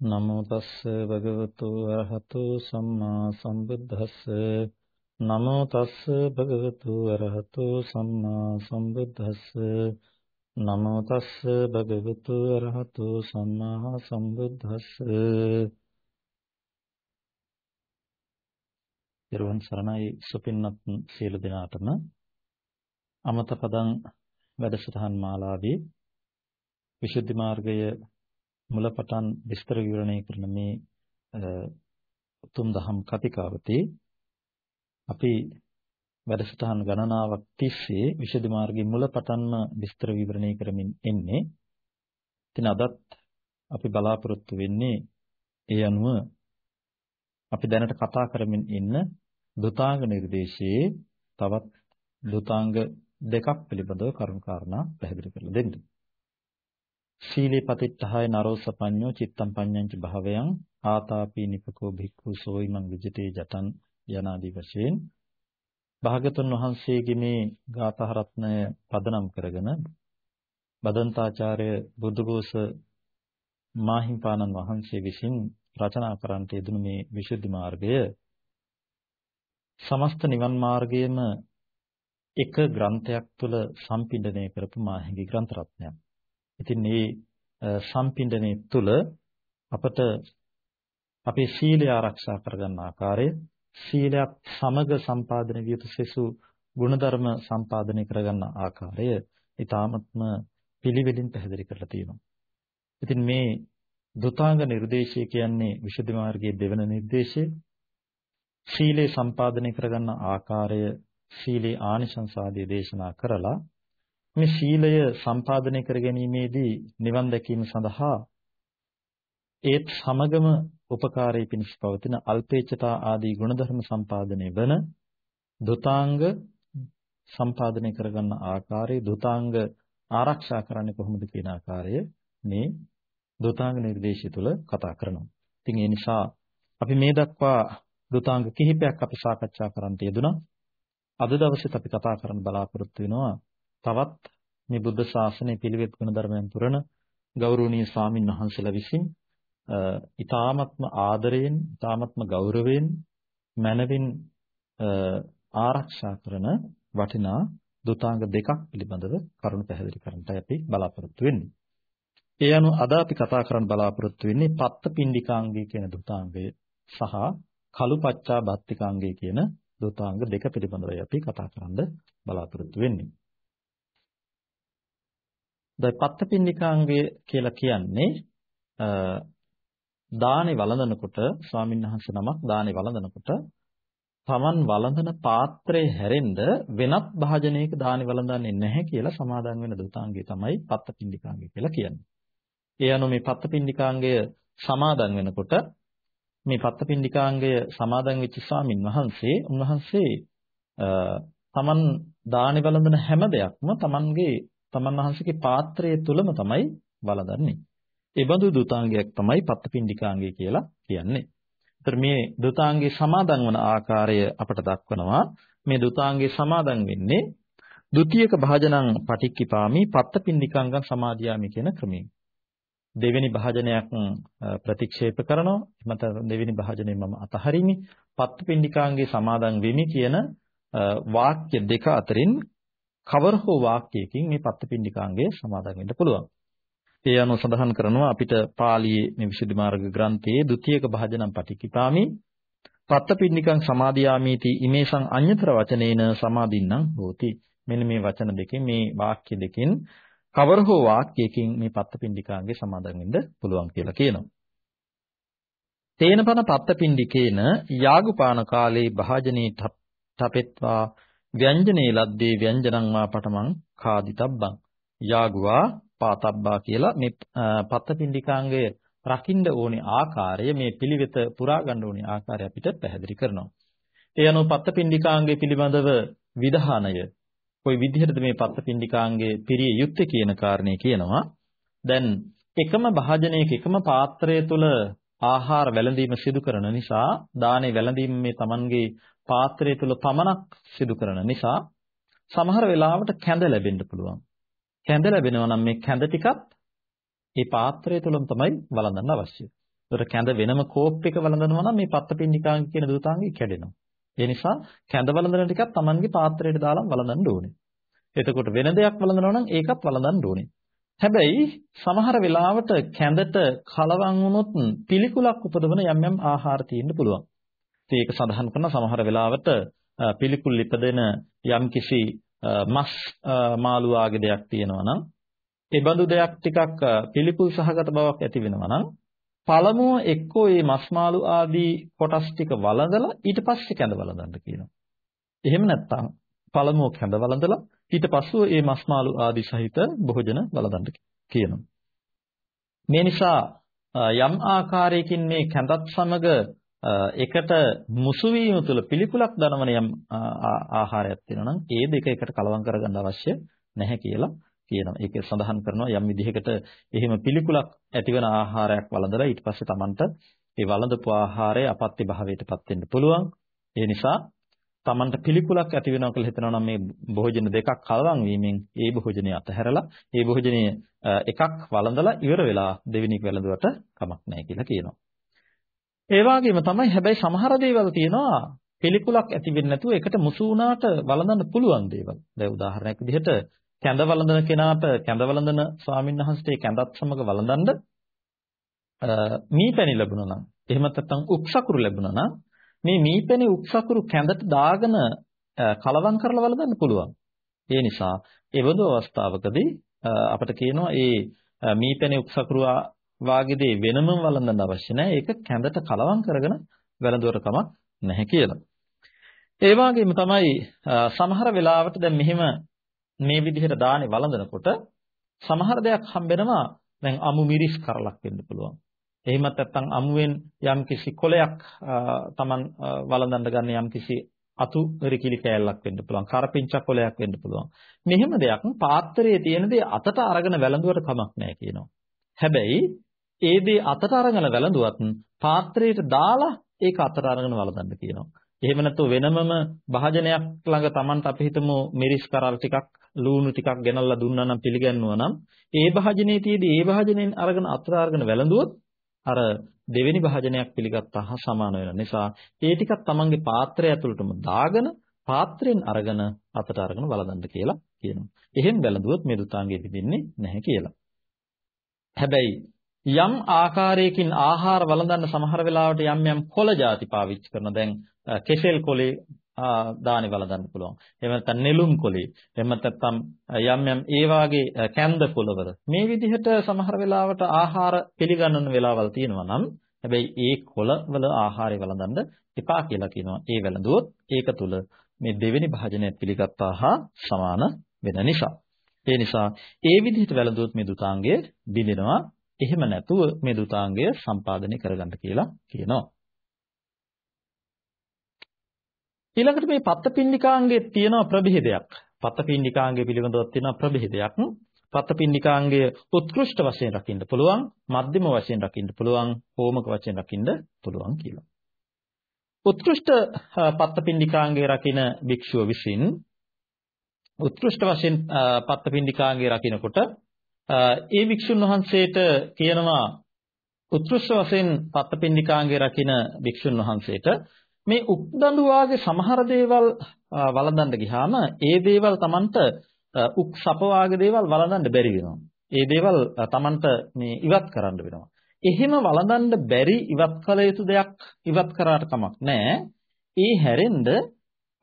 නමෝ තස්ස භගවතු අරහතු සම්මා සම්බුද්දස්ස. නමෝ තස්ස භගවතු අරහතු සම්මා සම්බුද්දස්ස. නමෝ තස්ස භගවතු අරහතු සම්මා සම්බුද්දස්ස. ඊරුවන් සරණයි සුපින්නත් සියලු දෙනාටම. අමත පදං වැඩසටහන් මාලාවේ විසුද්ධි මාර්ගය මුලපටන් විස්තර විවරණය කරන මේ උතුම් දහම් කතිකාවතේ අපි වැඩසටහන් ගණනාවක් තිස්සේ විශේෂ මාර්ගයේ මුලපටන්ම විස්තර විවරණය කරමින් එන්නේ. ඉතින් අදත් අපි බලාපොරොත්තු වෙන්නේ ඒ අනුව අපි දැනට කතා කරමින් ඉන්න දුතාංග නිර්දේශයේ තවත් දුතාංග දෙකක් පිළිබඳව කරුණු කාරණා පැහැදිලි කරලා දෙන්න. සීලේ පතිත්තහය නරෝසපඤ්ඤෝ චිත්තම් පඤ්ඤංච භාවයන් ආතාපි නිපකෝ භික්ඛු සෝයිමං විජිතේ ජතං යනාදී වශයෙන් භාගතුන් වහන්සේගේ මේ ගාථා රත්නය පදනම් කරගෙන බදන්තාචාර්ය බුදුගෝස මාහිම්පාණන් වහන්සේ විසින් රචනා කරන්නට යෙදුණු මේ විසුද්ධි මාර්ගය සමස්ත නිවන් මාර්ගයේම එක ග්‍රන්ථයක් තුළ සම්පින්දනය කරපු මාහිඟි ග්‍රන්ථ රත්නයක්. ඉතින් මේ සම්පින්ඩනයේ තුල අපට අපේ සීලය ආරක්ෂා කරගන්න ආකාරය සීලයක් සමග සම්පාදනය විය යුතු සෙසු ගුණධර්ම සම්පාදනය කරගන්න ආකාරය ඊ타මත්ම පිළිවෙලින් පැහැදිලි කරලා තියෙනවා. ඉතින් මේ දුතාංග නිර්දේශය කියන්නේ විසුද්ධි මාර්ගයේ දෙවන නිර්දේශය. සීලේ සම්පාදනය කරගන්න ආකාරය සීලේ ආනිසංස ආදී දේශනා කරලා මේ සීලය සම්පාදනය කර ගැනීමේදී නිවන් දැකීම සඳහා ඒත් සමගම උපකාරී පිණිස පවතින අල්පේච්ඡතා ආදී ගුණධර්ම සම්පාදනය වන දුතාංග සම්පාදනය කරගන්න ආකාරය දුතාංග ආරක්ෂා කරන්නේ කොහොමද කියන ආකාරය මේ දුතාංග නිර්දේශය තුළ කතා කරනවා. ඉතින් ඒ නිසා අපි මේ දක්වා දුතාංග කිහිපයක් අපි සාකච්ඡා කරන්න යෙදුණා. අද දවසේත් අපි කතා කරන්න බලාපොරොත්තු වෙනවා තවත් මේ බුද්ධ ශාසනය පිළිවෙත් ගුණ ධර්මයන් පුරන ගෞරවනීය ස්වාමින් වහන්සේලා විසින් ඊ타ත්ම ආදරයෙන් ඊ타ත්ම ගෞරවයෙන් මනවින් ආරක්ෂා කරන වටිනා දුතාංග දෙකක් පිළිබඳව කරුණු පැහැදිලි කරන්නයි අපි බලාපොරොත්තු වෙන්නේ. ඒ අනුව අද අපි කතා කරන්න බලාපොරොත්තු වෙන්නේ පත්ත පින්ඩිකාංගය කියන දුතාංගය සහ කලුපච්චා බත්තිකාංගය කියන දුතාංග දෙක පිළිබඳවයි අපි කතා කරන්න බලාපොරොත්තු වෙන්නේ. දැන් පත්තපින්නිකාංගය කියලා කියන්නේ දානේ වළඳනකොට ස්වාමීන් වහන්සේ නමක් දානේ වළඳනකොට තමන් වළඳන පාත්‍රයේ හැරෙන්න වෙනත් භාජනයක දානේ වළඳන්නේ නැහැ කියලා සමාදන් වෙන දුතාංගය තමයි පත්තපින්නිකාංගය කියලා කියන්නේ. ඒ අනුව මේ පත්තපින්නිකාංගය සමාදන් වෙනකොට මේ පත්තපින්නිකාංගය සමාදන් වෙච්ච ස්වාමින් වහන්සේ උන්වහන්සේ තමන් දානේ වළඳන හැම දෙයක්ම තමන්ගේ තමන් වහන්සේගේ පාත්‍රය තුලම තමයි වළඳන්නේ. ඒ බඳු දුතාංගයක් තමයි පත්තපින්ඩිකාංගය කියලා කියන්නේ. ඒතර මේ දුතාංගේ සමාදන් වන ආකාරය අපට දක්වනවා. මේ දුතාංගේ සමාදන් වෙන්නේ ဒ ුතියක භාජනං පටික්කිපාමි පත්තපින්ඩිකාංගං සමාදියාමි කියන ක්‍රමයෙන්. දෙවෙනි භාජනයක් ප්‍රතික්ෂේප කරනවා. එමත දෙවෙනි භාජනය මම අතහරිමි. පත්තපින්ඩිකාංගේ සමාදන් වෙමි කියන වාක්‍ය දෙක අතරින් කවර හෝ වාක්‍යයකින් මේ පත්තපින්ඩිකාංගය සමාදන් වෙන්න පුළුවන්. ඒ අනුව සඳහන් කරනවා අපිට පාළියේ මේ විසුද්ධි මාර්ග ග්‍රන්ථයේ ဒ ුතියක භාජනම් පටිකිපාමි පත්තපින්නිකං සමාදියාමීති ඉමේසං අඤ්‍යතර වචනේන සමාදින්නම් හෝති. මෙන්න මේ වචන දෙකෙන් මේ වාක්‍ය දෙකෙන් කවර හෝ වාක්‍යයකින් මේ පත්තපින්ඩිකාංගේ සමාදන් වෙන්න පුළුවන් කියලා කියනවා. තේනපන පත්තපින්ඩිකේන යාගුපාන කාලේ භාජනේ තපෙත්වා ව්‍යංජනේ ලද්දේ ව්‍යංජනං වා පඨමං කාදිතබ්බං යාගුවා පාතබ්බා කියලා මේ පත්තපින්ඩිකාංගය රකින්න ඕනේ ආකාරය මේ පිළිවෙත පුරා ගන්න ඕනේ ආකාරය අපිට පැහැදිලි කරනවා. ඒ අනුව පත්තපින්ඩිකාංගය පිළිබඳව විධානය කොයි විදිහටද මේ පත්තපින්ඩිකාංගයේ පිරිය යුත්තේ කියන කාරණේ කියනවා. දැන් එකම භාජනයක එකම පාත්‍රය තුල ආහාර වැළඳීම සිදු කරන නිසා දානේ වැළඳීම මේ Tamanගේ පාත්‍රය තුල පමණක් සිදු කරන නිසා සමහර වෙලාවට කැඳ ලැබෙන්න පුළුවන්. කැඳ ලැබෙනවා නම් මේ කැඳ ටිකත් මේ පාත්‍රය තුලම තමයි වළඳන්න අවශ්‍ය. ඒතර කැඳ වෙනම කෝප් එක වළඳනවා නම් මේ පත්තපින්නිකාංග කියන දූතාංගය කැඩෙනවා. ඒ නිසා කැඳ වළඳන ටිකක් Tamanගේ පාත්‍රයට දාලා වළඳන්න ඕනේ. එතකොට වෙන දෙයක් වළඳනවා නම් ඒකත් වළඳන්න ඕනේ. හැබැයි සමහර වෙලාවට කැඳට කලවම් වුණොත් පිළිකුලක් උපදවන යම් යම් ආහාර තියෙන්න පුළුවන්. ඉතින් ඒක සඳහන් කරන සමහර වෙලාවට පිළිකුල් ඉපදෙන යම් කිසි මස් මාළු ආගේ දෙයක් තියෙනවා නම් ඒ බඳු දෙයක් ටිකක් පිළිකුල් සහගත බවක් ඇති වෙනවා නම් පළමුව එක්කෝ මේ මස් මාළු ආදී කොටස් ටික වළඳලා ඊට පස්සේ කැඳ වළඳන්න කියනවා. එහෙම නැත්නම් පළමුව කැඳ වළඳලා ඊට පස්සෙ මේ මස් මාළු ආදී සහිත භෝජන වළඳන්න කියනවා. මේ නිසා යම් ආකාරයකින් මේ කැඳත් සමග එකට මුසු වීම තුළ පිළිකුලක් දනවන යම් ආහාරයක් තියෙනවා නම් ඒ දෙක එකට කලවම් කරගන්න අවශ්‍ය නැහැ කියලා කියනවා. ඒක සඳහන් කරනවා යම් විදිහකට එහෙම පිළිකුලක් ඇතිවන ආහාරයක් වළඳලා ඊට පස්සේ Tamanට ඒ වළඳපු ආහාරය අපත්‍ය භාවයටපත් වෙන්න පුළුවන්. ඒ නිසා Tamanට පිළිකුලක් ඇති වෙනවා කියලා හිතනවා නම් මේ භෝජන දෙකක් කලවම් වීමෙන් ඒ භෝජනය අතහැරලා ඒ භෝජනය එකක් වළඳලා ඉවර වෙලා දෙවෙනි එක වැළඳුවට කමක් නැහැ කියලා කියනවා. ඒ වගේම තමයි හැබැයි සමහර දේවල් තියෙනවා පිළිකුලක් ඇති වෙන්නේ නැතුව එකට මුසු වුණාට වළඳන්න පුළුවන් දේවල්. දැන් උදාහරණයක් විදිහට කැඳ වළඳන කෙනාට කැඳ වළඳන ස්වාමීන් වහන්සේ කැඳත් සමග වළඳන්න මීපැණි ලැබුණා නම් එහෙම නැත්නම් උක්සකුරු ලැබුණා නම් මේ මීපැණි උක්සකුරු කැඳට දාගෙන කලවම් කරලා වළඳන්න පුළුවන්. ඒ නිසා ඒ වගේ අවස්ථාවකදී අපිට කියනවා ඒ මීපැණි උක්සකුරු වාගේ දේ වෙනම වළඳන්න අවශ්‍ය නැහැ. ඒක කැඳට කලවම් කරගෙන වැළඳුවට කමක් නැහැ කියලා. ඒ වගේම තමයි සමහර වෙලාවට දැන් මෙහෙම මේ විදිහට දානේ වළඳනකොට සමහර දෙයක් හම්බෙනවා දැන් අමු මිරිස් කරලක් වෙන්න පුළුවන්. එහෙමත් නැත්නම් අමුවෙන් යම් කිසි කොලයක් Taman වළඳන්න ගන්න යම් කිසි අතු රිකිලි කෑල්ලක් වෙන්න පුළුවන්. කරපිංචක් කොලයක් වෙන්න පුළුවන්. මෙහෙම දෙයක් පාත්‍රයේ තියෙන දේ අතට අරගෙන වැළඳුවට කමක් නැහැ කියනවා. හැබැයි ඒ දේ අතට අරගෙන වැළඳුවත් පාත්‍රයට දාලා ඒක අතට අරගෙන වළඳන්න කියනවා. එහෙම නැත්නම් වෙනමම භාජනයක් ළඟ Tamanට අපි හිතමු මිරිස් කරල් ටිකක් ලූණු ටිකක් ගෙනල්ලා දුන්නා නම් පිළිගන්නවා නම් ඒ භාජනයේ තියදී ඒ භාජනයෙන් අරගෙන අතර අරගෙන වැළඳුවොත් අර දෙවෙනි භාජනයක් පිළිගත්තා හා සමාන වෙන නිසා ඒ ටිකක් තමන්ගේ පාත්‍රය ඇතුළටම දාගෙන පාත්‍රයෙන් අරගෙන අතට අරගෙන වළඳන්න කියලා කියනවා. එහෙම වැළඳුවොත් මේ දුතාංගේ පිටින්නේ නැහැ කියලා. හැබැයි යම් ආකාරයකින් ආහාර වළඳන්න සමහර වෙලාවට යම් යම් කොළ ಜಾති පාවිච්චි කරන දැන් කෙසෙල් කොලේ දානි වළඳන්න පුළුවන්. එහෙම නැත්නම් නෙළුම් කොලේ. එහෙම නැත්නම් යම් යම් ඒ වාගේ කැන්ද පොළවල. මේ විදිහට සමහර වෙලාවට ආහාර පිළිගන්නන වෙලාවල් තියෙනවා නම් හැබැයි ඒ කොළවල ආහාරය වළඳන්න එපා කියලා කියනවා. ඒ වැළඳුවොත් ඒක තුල මේ දෙවෙනි භාජනය පිළිගත්තා හා සමාන වෙන නිසා. ඒ නිසා ඒ විදිහට වැළඳුවොත් මේ දුතාංගය බිඳිනවා. එහෙම නැතුව මේ දුතාංගය සම්පාදනය කරගන්න කියලා කියනවා. ඊළඟට මේ පත්තපින්නිකාංගයේ තියෙන ප්‍රභේදයක්. පත්තපින්නිකාංගය පිළිබඳව තියෙන ප්‍රභේදයක්. පත්තපින්නිකාංගය උත්කෘෂ්ඨ වශයෙන් රකින්න පුළුවන්, මධ්‍යම වශයෙන් රකින්න පුළුවන්, හෝමක වශයෙන් රකින්න පුළුවන් කියලා. උත්කෘෂ්ඨ පත්තපින්නිකාංගය රකින භික්ෂුව විසින් උත්කෘෂ්ඨ වශයෙන් පත්තපින්නිකාංගය රකිනකොට ඒ භික්ෂුන් වහන්සේට කියනවා උත්කෘෂ්ඨ වශයෙන් පත්තපින්නිකාංගය රකින භික්ෂුන් වහන්සේට මේ උක්දඬු වාගේ සමහර දේවල් වළඳන්න ගියාම ඒ දේවල් Tamanට උක් සප වාගේ දේවල් වළඳන්න බැරි වෙනවා. ඒ දේවල් Tamanට මේ ඉවත් කරන්න වෙනවා. එහෙම වළඳන්න බැරි ඉවත් කළ යුතු දෙයක් ඉවත් කරාට කමක් නැහැ. ඒ හැරෙන්න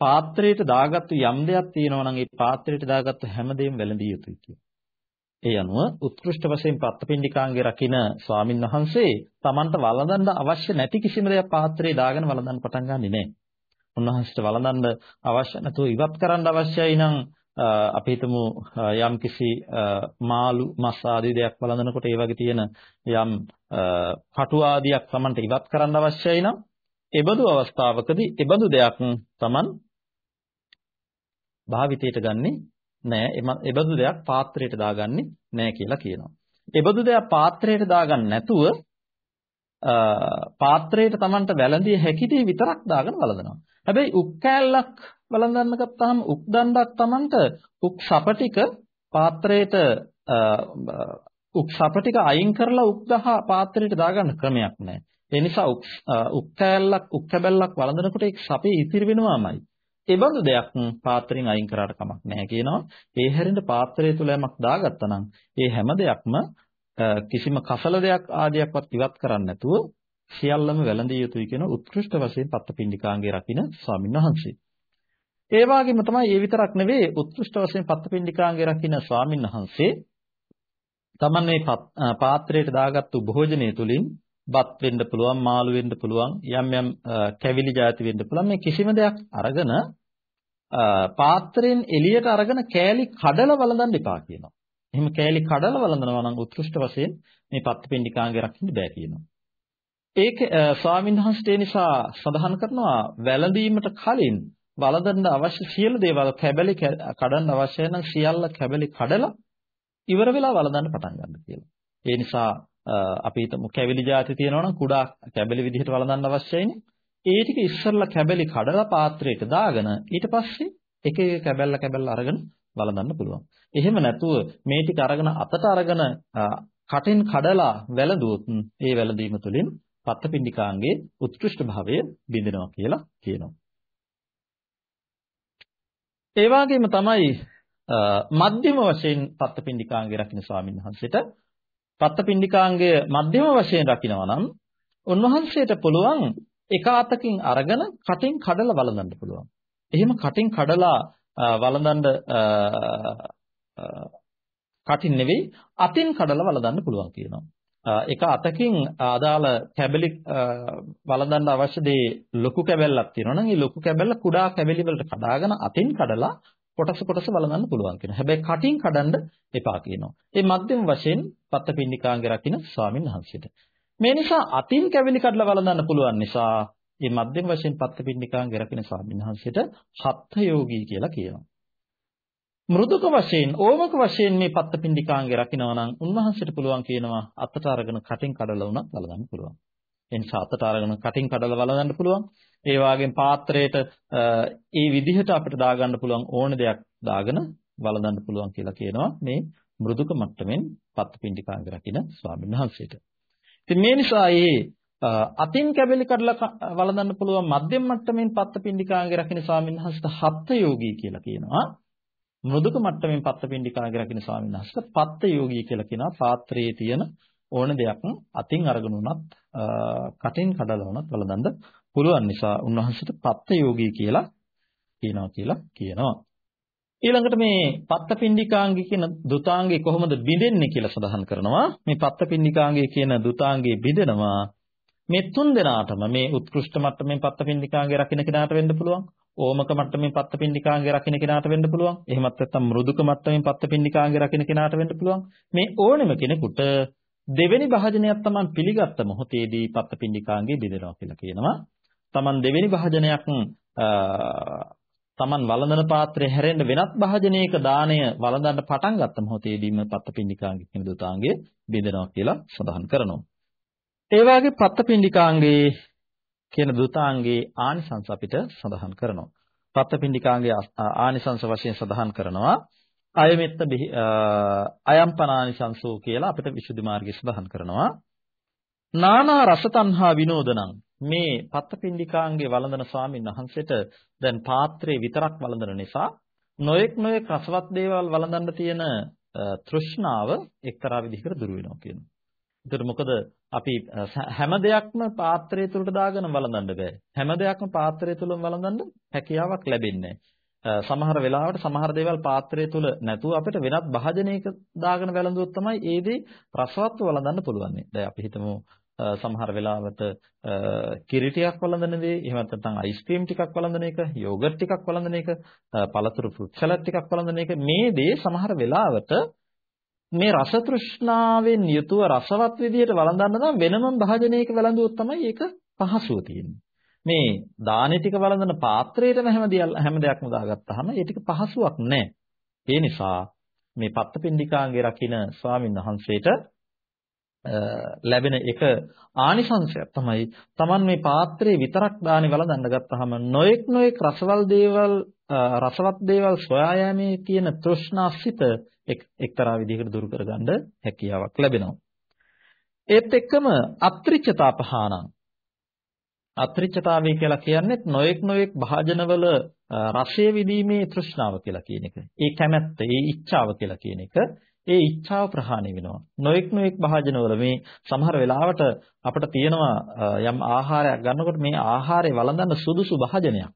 පාත්‍රයට දාගත්තු යම් දෙයක් තියෙනවා නම් ඒ පාත්‍රයට දාගත්තු හැමදේම වැළඳිය යුතුයි කියනවා. ඒ අනුව උත්කෘෂ්ඨ වශයෙන් පත්තපින්ඩිකාංගේ රකින ස්වාමින් වහන්සේ Tamanට වළඳන්න අවශ්‍ය නැති කිසිම දෙයක් පාත්‍රයේ දාගෙන වළඳන්න පටන් ගන්නෙ නෑ. උන්වහන්සේට වළඳන්න අවශ්‍ය නැතුව ඉවත් කරන්න අවශ්‍යයි නම් අපි හිතමු යම් කිසි මාළු මස් ආදී දෙයක් වළඳනකොට ඒ වගේ තියෙන යම් කටු ආදියක් Tamanට ඉවත් කරන්න අවශ්‍යයි නම් එබඳු අවස්ථාවකදී එබඳු දෙයක් Taman භාවිතයට ගන්නේ නෑ එබඳු දෙයක් පාත්‍රයට දාගන්නේ නෑ කියලා කියනවා. එබඳු දෙයක් පාත්‍රයට දාගන්න නැතුව පාත්‍රයට Tamanට වැළඳිය හැකි දේ විතරක් දාගෙන වළඳනවා. හැබැයි උක් කෑල්ලක් වළඳන්න ගත්තාම උක් දණ්ඩක් Tamanට උක් සපටික පාත්‍රයට උක් සප ටික අයින් කරලා උක් දහ පාත්‍රයට දාගන්න ක්‍රමයක් නැහැ. ඒ නිසා උක් කෑල්ලක් උක් කැබැල්ලක් වළඳනකොට ඒක සපේ ඉතිරි වෙනවාමයි. ඒ බඳු දෙයක් පාත්‍රයෙන් අයින් කරාට කමක් නැහැ කියනවා. ඒ හැරෙන්න පාත්‍රය තුල යමක් දාගත්තා නම් ඒ හැම දෙයක්ම කිසිම කසල දෙයක් ආදියක්වත් ඉවත් කරන්නේ නැතුව සියල්ලම වැළඳිය යුතුයි කියන උත්කෘෂ්ඨ වශයෙන් පත්තපින්ඩිකාංගේ රකින්න ස්වාමීන් වහන්සේ. ඒ වගේම තමයි ඒ විතරක් නෙවෙයි උත්කෘෂ්ඨ වශයෙන් පත්තපින්ඩිකාංගේ රකින්න ස්වාමීන් වහන්සේ තමන් මේ පාත්‍රයට දාගත්තු භෝජනය තුලින් බත් වෙන්න පුළුවන් මාළු වෙන්න පුළුවන් යම් යම් කැවිලි ಜಾති වෙන්න පුළුවන් මේ කිසිම දෙයක් අරගෙන පාත්‍රයෙන් එළියට අරගෙන කෑලි කඩලා වළඳන්න එපා කියනවා. එහෙම කෑලි කඩලා වළඳනවා නම් උත්කෘෂ්ඨ වශයෙන් මේ පත්තිපින්ඩිකාංගේ රකින්න බෑ කියනවා. ඒක ස්වාමීන් වහන්සේ නිසා සඳහන් කරනවා වැළඳීමට කලින් වළඳන්න අවශ්‍ය සියලු දේවල් කැබලි කඩන්න අවශ්‍ය නම් සියල්ල කැබලි කඩලා ඉවර වෙලා වළඳන්න පටන් ගන්න කියලා. ඒ නිසා අපි හිතමු කැවිලි ಜಾති තියෙනවා නම් කුඩා කැබලි විදිහට වළඳන්න අවශ්‍යයිනේ. ඒ ටික ඉස්සරලා කැබලි කඩලා පාත්‍රයට දාගෙන ඊට පස්සේ එක එක කැබල්ල කැබල්ල අරගෙන වළඳන්න පුළුවන්. එහෙම නැතුව මේ ටික අරගෙන අතට අරගෙන කටින් කඩලා වැළඳුවොත් ඒ වැළඳීම තුළින් පත්තපිණ්ඩිකාංගේ උත්කෘෂ්ඨ භාවය බිඳිනවා කියලා කියනවා. ඒ වගේම තමයි මධ්‍යම වශයෙන් පත්තපිණ්ඩිකාංගේ රකින්න ස්වාමීන් වහන්සේට පත්තපිණ්ඩිකාංගය මධ්‍යම වශයෙන් රකින්නවා නම් උන්වහන්සේට පුළුවන් එක අතකින් අරගෙන කටින් කඩලා වළඳන්න පුළුවන්. එහෙම කටින් කඩලා වළඳන්න කටින් නෙවෙයි අතින් කඩලා වළඳන්න පුළුවන් කියනවා. එක අතකින් අදාළ කැබලි වළඳන්න අවශ්‍ය දේ ලොකු කැබැල්ලක් තියෙනවා නම් ඒ ලොකු කැබැල්ල කුඩා කැබලි වලට කඩාගෙන අතින් කඩලා කොටස කොටස වළඳන්න පුළුවන් කියනවා. හැබැයි කටින් කඩන්න එපා කියනවා. ඒ මධ්‍යම වශයෙන් පත්තපින්නිකාංගේ රකින්න ස්වාමීන් වහන්සේට. මේ නිසා අතින් කැවිලි කඩලා වළඳන්න පුළුවන් නිසා මේ මධ්‍යම වශයෙන් පත්තපින්නිකාංගේ රකින්න ස්වාමීන් වහන්සේට හත්ථ යෝගී කියලා කියනවා. මෘදුක වශයෙන් ඕමක වශයෙන් මේ පත්තපින්නිකාංගේ රකින්නවා නම් උන්වහන්සේට පුළුවන් කියනවා අතට අරගෙන කටින් කඩලා උනත් වළඳන්න පුළුවන්. එනිසා අතට අරගෙන කටින් කඩලා වළඳන්න පුළුවන්. ඒ වගේම පාත්‍රයට ඒ විදිහට අපිට දාගන්න පුළුවන් ඕන දෙයක් දාගෙන වළඳන්න පුළුවන් කියලා කියනවා මේ මෘදුක මට්ටමින් පත්පින්ඩිකාංග රකින්න ස්වාමීන් වහන්සේට. ඉතින් මේ නිසා මේ අතින් කැබලි කඩලා වළඳන්න පුළුවන් මධ්‍යම මට්ටමින් පත්පින්ඩිකාංග රකින්න ස්වාමීන් වහන්සේට හත්ත යෝගී කියලා කියනවා. මෘදුක මට්ටමින් පත්පින්ඩිකාංග රකින්න ස්වාමීන් වහන්සේට පත්ත යෝගී කියලා කියනවා. පාත්‍රයේ තියෙන ඕන දෙයක් අතින් අරගෙන උනත් කටින් කඩලා උනත් වළඳන්න පුළුවන් නිසා උන්වහන්සේට පත්ත යෝගී කියලා කියනවා කියලා කියනවා. ඊළඟට මේ පත්තපින්ඩිකාංගි කියන දුතාංගේ කොහොමද බිඳෙන්නේ කියලා සඳහන් කරනවා. මේ පත්තපින්ඩිකාංගේ කියන දුතාංගේ බිඳෙනවා මේ තුන් දෙනාටම මේ උත්කෘෂ්ඨ මට්ටමේ පත්තපින්ඩිකාංගේ රකින්න කෙනාට වෙන්න පුළුවන්. ඕමක මට්ටමේ පත්තපින්ඩිකාංගේ රකින්න කෙනාට වෙන්න පුළුවන්. එහෙමත් නැත්නම් මෘදුක මට්ටමේ පත්තපින්ඩිකාංගේ රකින්න කෙනාට වෙන්න පුළුවන්. මේ ඕනෙම කෙනෙකුට දෙවෙනි භාජනයක් Taman පිළිගත්ත මොහොතේදී පත්තපින්ඩිකාංගේ බිඳෙනවා කියලා කියනවා. Taman දෙවෙනි භාජනයක් Taman වළඳන පාත්‍රය හැරෙන්න වෙනත් භාජනයක දාණය වළඳන්න පටන් ගත්ත මොහොතේදීම පත්තපින්ඩිකාංගේ කියන දුතාංගේ බෙදෙනවා කියලා සඳහන් කරනවා. ඒ වගේ පත්තපින්ඩිකාංගේ කියන දුතාංගේ ආනිසංස අපිට සඳහන් කරනවා. පත්තපින්ඩිකාංගේ ආනිසංස වශයෙන් සඳහන් කරනවා අයමෙත්ත අයම්පනානිසංසෝ කියලා අපිට විසුද්ධි මාර්ගය සඳහන් කරනවා. නානා රසතන්හා විනෝදනං මේ පත්තපින්ඩිකාංගේ වළඳන ස්වාමීන් වහන්සේට දැන් පාත්‍රේ විතරක් වළඳන නිසා නොඑක් නොඑක් රසවත් දේවල් වළඳන්න තියෙන තෘෂ්ණාව එක්තරා විදිහකට දුර වෙනවා කියනවා. ඒතර මොකද අපි හැම දෙයක්ම පාත්‍රය තුලට දාගෙන වළඳන්න බෑ. හැම දෙයක්ම පාත්‍රය තුලම වළඳන්න හැකියාවක් ලැබෙන්නේ සමහර වෙලාවට සමහර දේවල් පාත්‍රය තුල නැතුව අපිට වෙනත් භාජනයක දාගෙන වැළඳුවොත් තමයි ඒ දේ රසවත්ව වළඳන්න පුළුවන්. දැන් අපි හිතමු සමහර වෙලාවට කිරි ටිකක් වළඳන දේ, එහෙම නැත්නම් අයිස්ක්‍රීම් ටිකක් වළඳන එක, යෝගට් ටිකක් වළඳන එක, පළතුරු ෆෘට් සලාඩ් ටිකක් වළඳන එක මේ දේ සමහර වෙලාවට මේ රස තෘෂ්ණාවෙන් යුතුව රසවත් විදියට වළඳන්න නම් වෙනම භාජනයක වළඳුවොත් තමයි ඒක පහසුව තියෙන්නේ. මේ දානේ ටික වළඳන පාත්‍රයේටම හැම හැම දෙයක්ම දාගත්තාම ඒ ටික පහසුවක් නැහැ. ඒ නිසා මේ පත්තපින්ඩිකාංගේ රකින්න ස්වාමීන් වහන්සේට ලැබෙන එක ආනිසංශයක් තමයි Taman මේ පාත්‍රයේ විතරක් දානේ වළඳන්න ගත්තාම නොඑක් නොඑක් රසවල් දේවල් රසවත් දේවල් සොයා යෑමේ තියෙන තෘෂ්ණාසිත එක්තරා විදිහකට දුරු කරගන්න හැකියාවක් ලැබෙනවා. ඒත් එක්කම අත්‍රිච්ඡතාපහානං අත්‍රිච්ඡතාවය කියලා කියන්නේ නොඑක් නොඑක් භාජනවල රසය විදීමේ තෘෂ්ණාව කියලා කියන එක. ඒ කැමැත්ත, ඒ ඉච්ඡාව කියලා කියන එක. ඒ ඉච්ඡාව ප්‍රහාණය වෙනවා. නොඑක් නොඑක් භාජනවල මේ සමහර වෙලාවට අපිට තියෙනවා යම් ආහාරයක් ගන්නකොට මේ ආහාරය වළඳන්න සුදුසු භාජනයක්.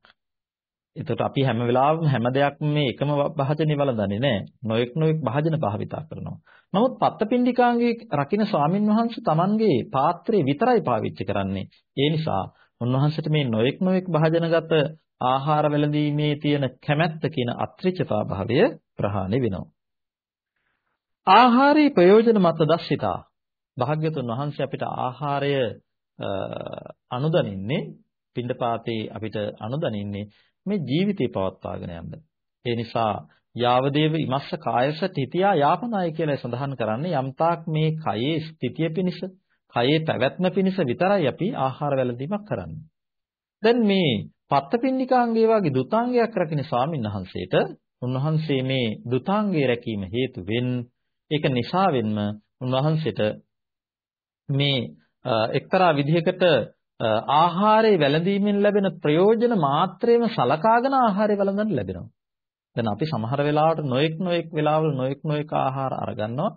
එතකොට අපි හැම වෙලාවෙම හැම දෙයක්ම මේ එකම භාජනේ වළඳන්නේ නැහැ. නොඑක් නොඑක් භාජන භාවිතා කරනවා. නමුත් පත්තපින්ඩිකාංගේ රකින්න ස්වාමින් වහන්සේ Tamanගේ පාත්‍රය විතරයි පාවිච්චි කරන්නේ. ඒ නිසා උන්වහන්සේට මේ නොඑක් නොඑක් භාජනගත ආහාර වැළඳීමේ තියෙන කැමැත්ත කියන අත්‍රිචතා භාවය ප්‍රහාණය වෙනවා. ආහාරී ප්‍රයෝජන මත දස්සිතා. භාග්‍යතුන් වහන්සේ අපිට ආහාරය අනුදනින්නේ පින්ඩපාතේ අපිට අනුදනින්නේ මේ ජීවිතේ පවත්වාගෙන යන්න. ඒ නිසා යාවදේව ඉමස්ස කායස තිතියා යාපනාය කියලා සඳහන් කරන්නේ යම්තාක් මේ කයේ ස්ථිතිය පිණිස, කයේ පැවැත්ම පිණිස විතරයි අපි ආහාර වැළඳීමක් කරන්නේ. දැන් මේ පත්තපින්නිකාංගේ වගේ දුතාංගයක් රකින්න ස්වාමීන් වහන්සේට උන්වහන්සේ මේ දුතාංගය රැකීම හේතුවෙන් ඒක නිසාවෙන්ම උන්වහන්සේට මේ එක්තරා විදිහකට ආහාරය වැළඳීමෙන් ලැබෙන ප්‍රයෝජන මාත්‍රේම සලකාගෙන ආහාරය වළඳන්න ලැබෙනවා. දැන් අපි සමහර වෙලාවට නොඑක් නොඑක් වෙලාවල නොඑක් නොඑක් ආහාර අරගන්නවා.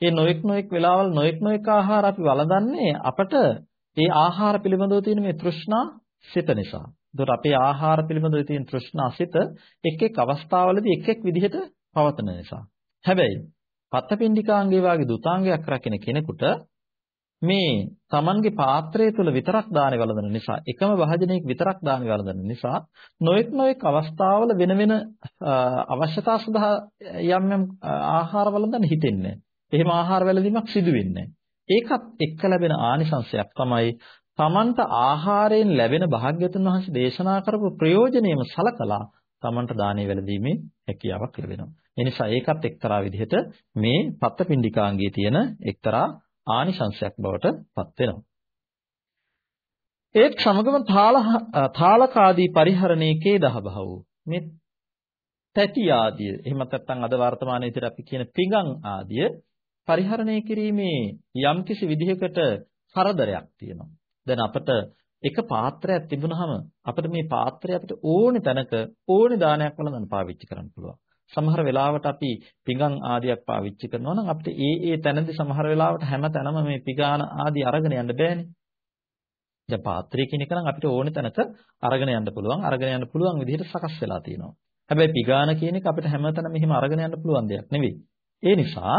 ඒ නොඑක් නොඑක් වෙලාවල නොඑක් නොඑක් ආහාර අපි වළඳන්නේ අපට ඒ ආහාර පිළිබඳව තියෙන මේ තෘෂ්ණා සිත නිසා. ඒතකොට අපේ ආහාර පිළිබඳව තියෙන තෘෂ්ණා සිත එක් එක් අවස්ථාවලදී එක් එක් විදිහට පවතන නිසා. හැබැයි පත්තපින්ඩිකාංගේ වාගේ දුතාංගයක් රකින්න කෙනෙකුට මේ Tamanගේ පාත්‍රය තුළ විතරක් දානේ වළඳන නිසා එකම භාජනයක විතරක් දානේ වළඳන නිසා නොඑක් නොඑක් අවස්ථාවල වෙන වෙන අවශ්‍යතා සඳහා යම් යම් ආහාර වළඳන්න හිතෙන්නේ. එහෙම ආහාර වැළඳීමක් සිදු වෙන්නේ ඒකත් එක්ක ලැබෙන ආනිසංශයක් තමයි Tamanට ආහාරයෙන් ලැබෙන භාග්‍යතුන් වහන්සේ දේශනා කරපු ප්‍රයෝජනෙම සලකලා Tamanට දානේ වැළඳීමේ හැකියාවක් ලැබෙනවා. ඒ නිසා ඒකත් එක්තරා විදිහට මේ පත්තපින්ඩිකාංගයේ තියෙන එක්තරා ආනිසංශයක් බවට පත් වෙනවා. ඒත් සමගම තාල තාලකාදී පරිහරණයේ දහ බහව මේ තැටි ආදිය එහෙමත් නැත්නම් අද වර්තමානයේ විතර අපි කියන පිඟන් ආදිය පරිහරණය කිරීමේ යම්කිසි විදිහකට කරදරයක් තියෙනවා. දැන් අපිට එක පාත්‍රයක් තිබුණාම අපිට මේ පාත්‍රය අපිට ඕනේ තැනක ඕනේ දානයක් වළඳන්න පාවිච්චි කරන්න පුළුවන්. සමහර වෙලාවට අපි පිඟන් ආදියක් පාවිච්චි කරනවා නම් අපිට ඒ ඒ තැනදී සමහර වෙලාවට හැම තැනම මේ පිගාන ආදී අරගෙන යන්න බෑනේ. දැන් පාත්‍රය කියන එක නම් අපිට ඕනේ තැනක අරගෙන යන්න පුළුවන්. අරගෙන යන්න පුළුවන් විදිහට සකස් වෙලා තියෙනවා. හැබැයි පිගාන කියන එක අපිට හැමතැනම එහෙම අරගෙන යන්න පුළුවන් දෙයක් නෙවෙයි. ඒ නිසා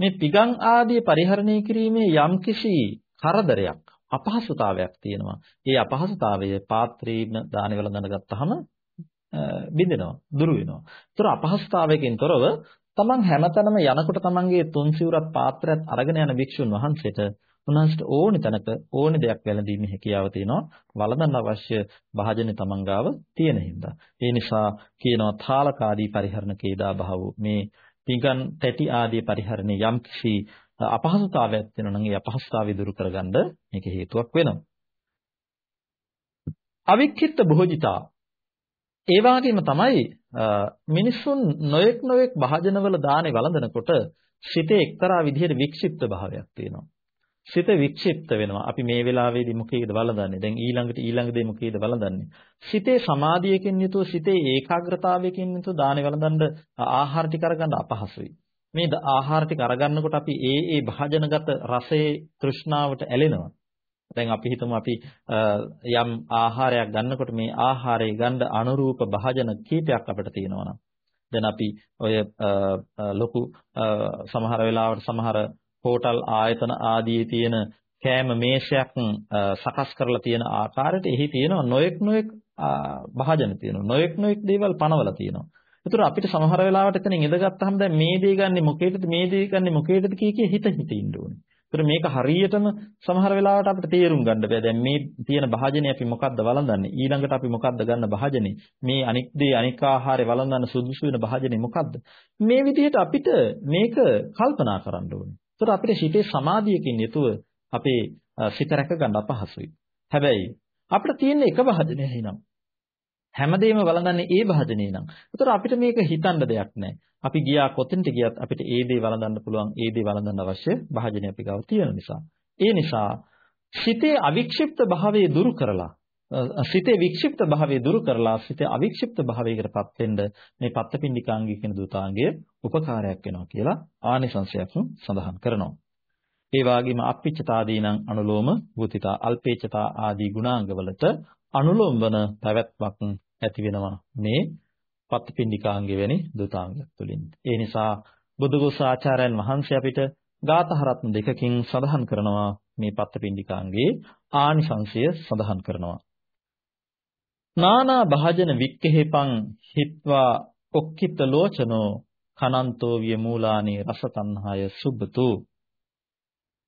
මේ පිගන් ආදී පරිහරණය කිරීමේ යම්කිසි කරදරයක් අපහසුතාවයක් තියෙනවා. ඒ අපහසුතාවය පාත්‍රීන දානවල දැනගත්තාම බිඳෙනවා දුරු වෙනවා. ඒතර අපහසුතාවයකින් තොරව තමන් හැමතැනම යනකොට තමන්ගේ තුන් සිවුරක් පාත්‍රයක් අරගෙන යන භික්ෂුන් වහන්සේට උන්වහන්සේට ඕනි තැනක ඕනි දෙයක් වැළඳීමේ හැකියාව තියෙනවා වළඳන්න අවශ්‍ය භාජනේ තමන් ගාව තියෙන හින්දා. ඒ නිසා කියනවා තාලකාදී පරිහරණ කේදා භව මේ පිගන් තැටි ආදී පරිහරණේ යම්කිසි අපහසුතාවයක් වෙනවා නම් ඒ අපහසුතාවය දුරු කරගන්න මේක හේතුවක් වෙනවා. අවික්කිත භෝජිතා ඒ වගේම තමයි මිනිසුන් නොයෙක් නොයෙක් භාජනවල දානේ වළඳනකොට සිතේ එක්තරා විදිහට වික්ෂිප්ත භාවයක් තියෙනවා. සිත වික්ෂිප්ත වෙනවා. අපි මේ වෙලාවේදී මොකේද වළඳන්නේ? දැන් ඊළඟට ඊළඟ දේ මොකේද වළඳන්නේ? සිතේ සමාධියකින් යුතුව සිතේ ඒකාග්‍රතාවයකින් යුතුව දානේ වළඳන්න ආහාර ටික අරගන්න අපහසුයි. මේ ආහාර ටික අරගන්නකොට අපි ඒ ඒ භාජනගත රසයේ තෘෂ්ණාවට ඇලෙනවා. දැන් අපි හිතමු අපි යම් ආහාරයක් ගන්නකොට මේ ආහාරය ගන්න අනුරූප භාජන කීපයක් අපිට තියෙනවා නම් දැන් අපි ඔය ලොකු සමහර වෙලාවට සමහර හෝටල් ආයතන ආදී තියෙන කෑම මේෂයක් සකස් කරලා තියෙන ආකාරයට එහි තියෙනවා නොයෙක් නොයෙක් භාජන තියෙනවා නොයෙක් නොයෙක් දේවල් පනවලා තියෙනවා ඒතර අපිට සමහර වෙලාවට එතනින් ඉඳගත්තාම දැන් මේ දේ ගන්නෙ මොකේදද මේ දේ ගන්නෙ මොකේදද කී කී හිත හිත ඉන්න ඕනේ ඒතර මේක හරියටම සමහර වෙලාවට අපිට තේරුම් ගන්න බෑ. දැන් මේ තියෙන භාජනය අපි මොකද්ද වළඳන්නේ? ඊළඟට අපි මොකද්ද ගන්න භාජනේ? මේ අනික් දේ අනික් ආහාරය වළඳන්න සුදුසු වෙන භාජනේ මොකද්ද? මේ විදිහට අපිට මේක කල්පනා කරන්න ඕනේ. ඒතර අපිට සිතේ සමාධියකින් යුතුව අපේ සිත රැක ගන්න අපහසුයි. හැබැයි අපිට තියෙන එක භාජනයයි නම් හැමදේම වළඳන්නේ ඒ භාජනේ නම්. ඒතර අපිට මේක හිතන්න දෙයක් නැහැ. අපි ගියා කොතෙන්ට ගියත් අපිට ඒ දේ වළඳන්න පුළුවන් ඒ දේ වළඳන්න අවශ්‍ය භාජනය අපි ගාව තියෙන නිසා. ඒ නිසා සිතේ අවික්ෂිප්ත භාවයේ දුරු කරලා සිතේ වික්ෂිප්ත භාවය දුරු කරලා සිතේ අවික්ෂිප්ත භාවයකටපත් වෙන්න මේ පත්තපින්ඩිකාංගී කියන දුතාංගය උපකාරයක් වෙනවා කියලා ආනිසංශයක් සඳහන් කරනවා. ඒ වගේම අප්පිච්චතාදීනං අනුලෝම භූතිතා අල්පේච්ඡතා ආදී ගුණාංගවලට අනුලෝම වන පැවැත්මක් ඇති වෙනවා මේ පත්තිපින්ඩිකාංගය වැනි දුතාංගයක් තුලින්. ඒ නිසා බුදුගොස් ආචාර්යයන් වහන්සේ අපිට ගාතහරත්න දෙකකින් සඳහන් කරනවා මේ පත්තිපින්ඩිකාංගයේ ආනිසංශය සඳහන් කරනවා. නානා භාජන වික්කහෙපං හිත්වා ඔක්කිත ලෝචනෝ කනන්තෝ විය මූලානි රසතණ්හාය සුබ්බතු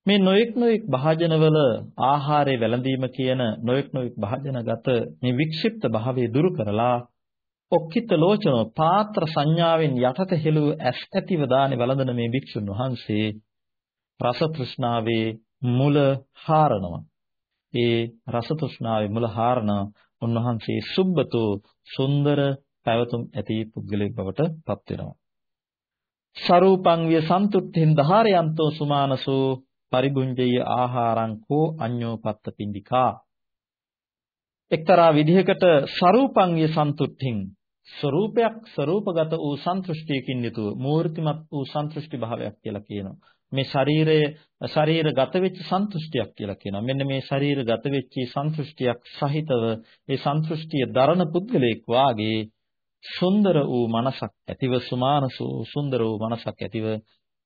මේ නොඑක් නොඑක් භාජනවල ආහාරය වැළඳීම කියන නොඑක් නොඑක් භාජනගත මේ වික්ෂිප්ත භාවය දුරු කරලා ඔක්කිත ලෝචන පාත්‍ර සංඥාවෙන් යටත හෙළූ ඇස් ඇතිව දානේ වළඳන මේ භික්ෂුන් වහන්සේ රස තෘෂ්ණාවේ මුල හාරනවා. ඒ රස තෘෂ්ණාවේ මුල හාරන උන්වහන්සේ සුබ්බතෝ සුන්දර පැවතුම් ඇති පුද්ගලයෙක් බවට පත් වෙනවා. සරූපං විය සන්තුට්ඨෙන් ධාරයන්තෝ සුමානසෝ පරිගුංජය ආහාරං කෝ අඤ්ඤෝපත්ත පින්ඩිකා එක්තරා විදිහකට සරූපංග්‍ය සන්තුට්ඨින් ස්වરૂපයක් ස්වરૂපගත වූ සන්තුෂ්ටියකින් යුතුව මූර්තිමත් වූ සන්තුෂ්ටි භාවයක් කියලා කියනවා. මේ ශරීරය ශරීරගත වෙච්ච සන්තුෂ්ටියක් කියලා කියනවා. මෙන්න මේ ශරීරගත වෙච්ච සන්තුෂ්ටියක් සහිතව ඒ සන්තුෂ්ටිය දරන පුද්ගලයෙක් වාගේ සුන්දර වූ මනසක් ඇතිව සුමානසු සුන්දර වූ මනසක් ඇතිව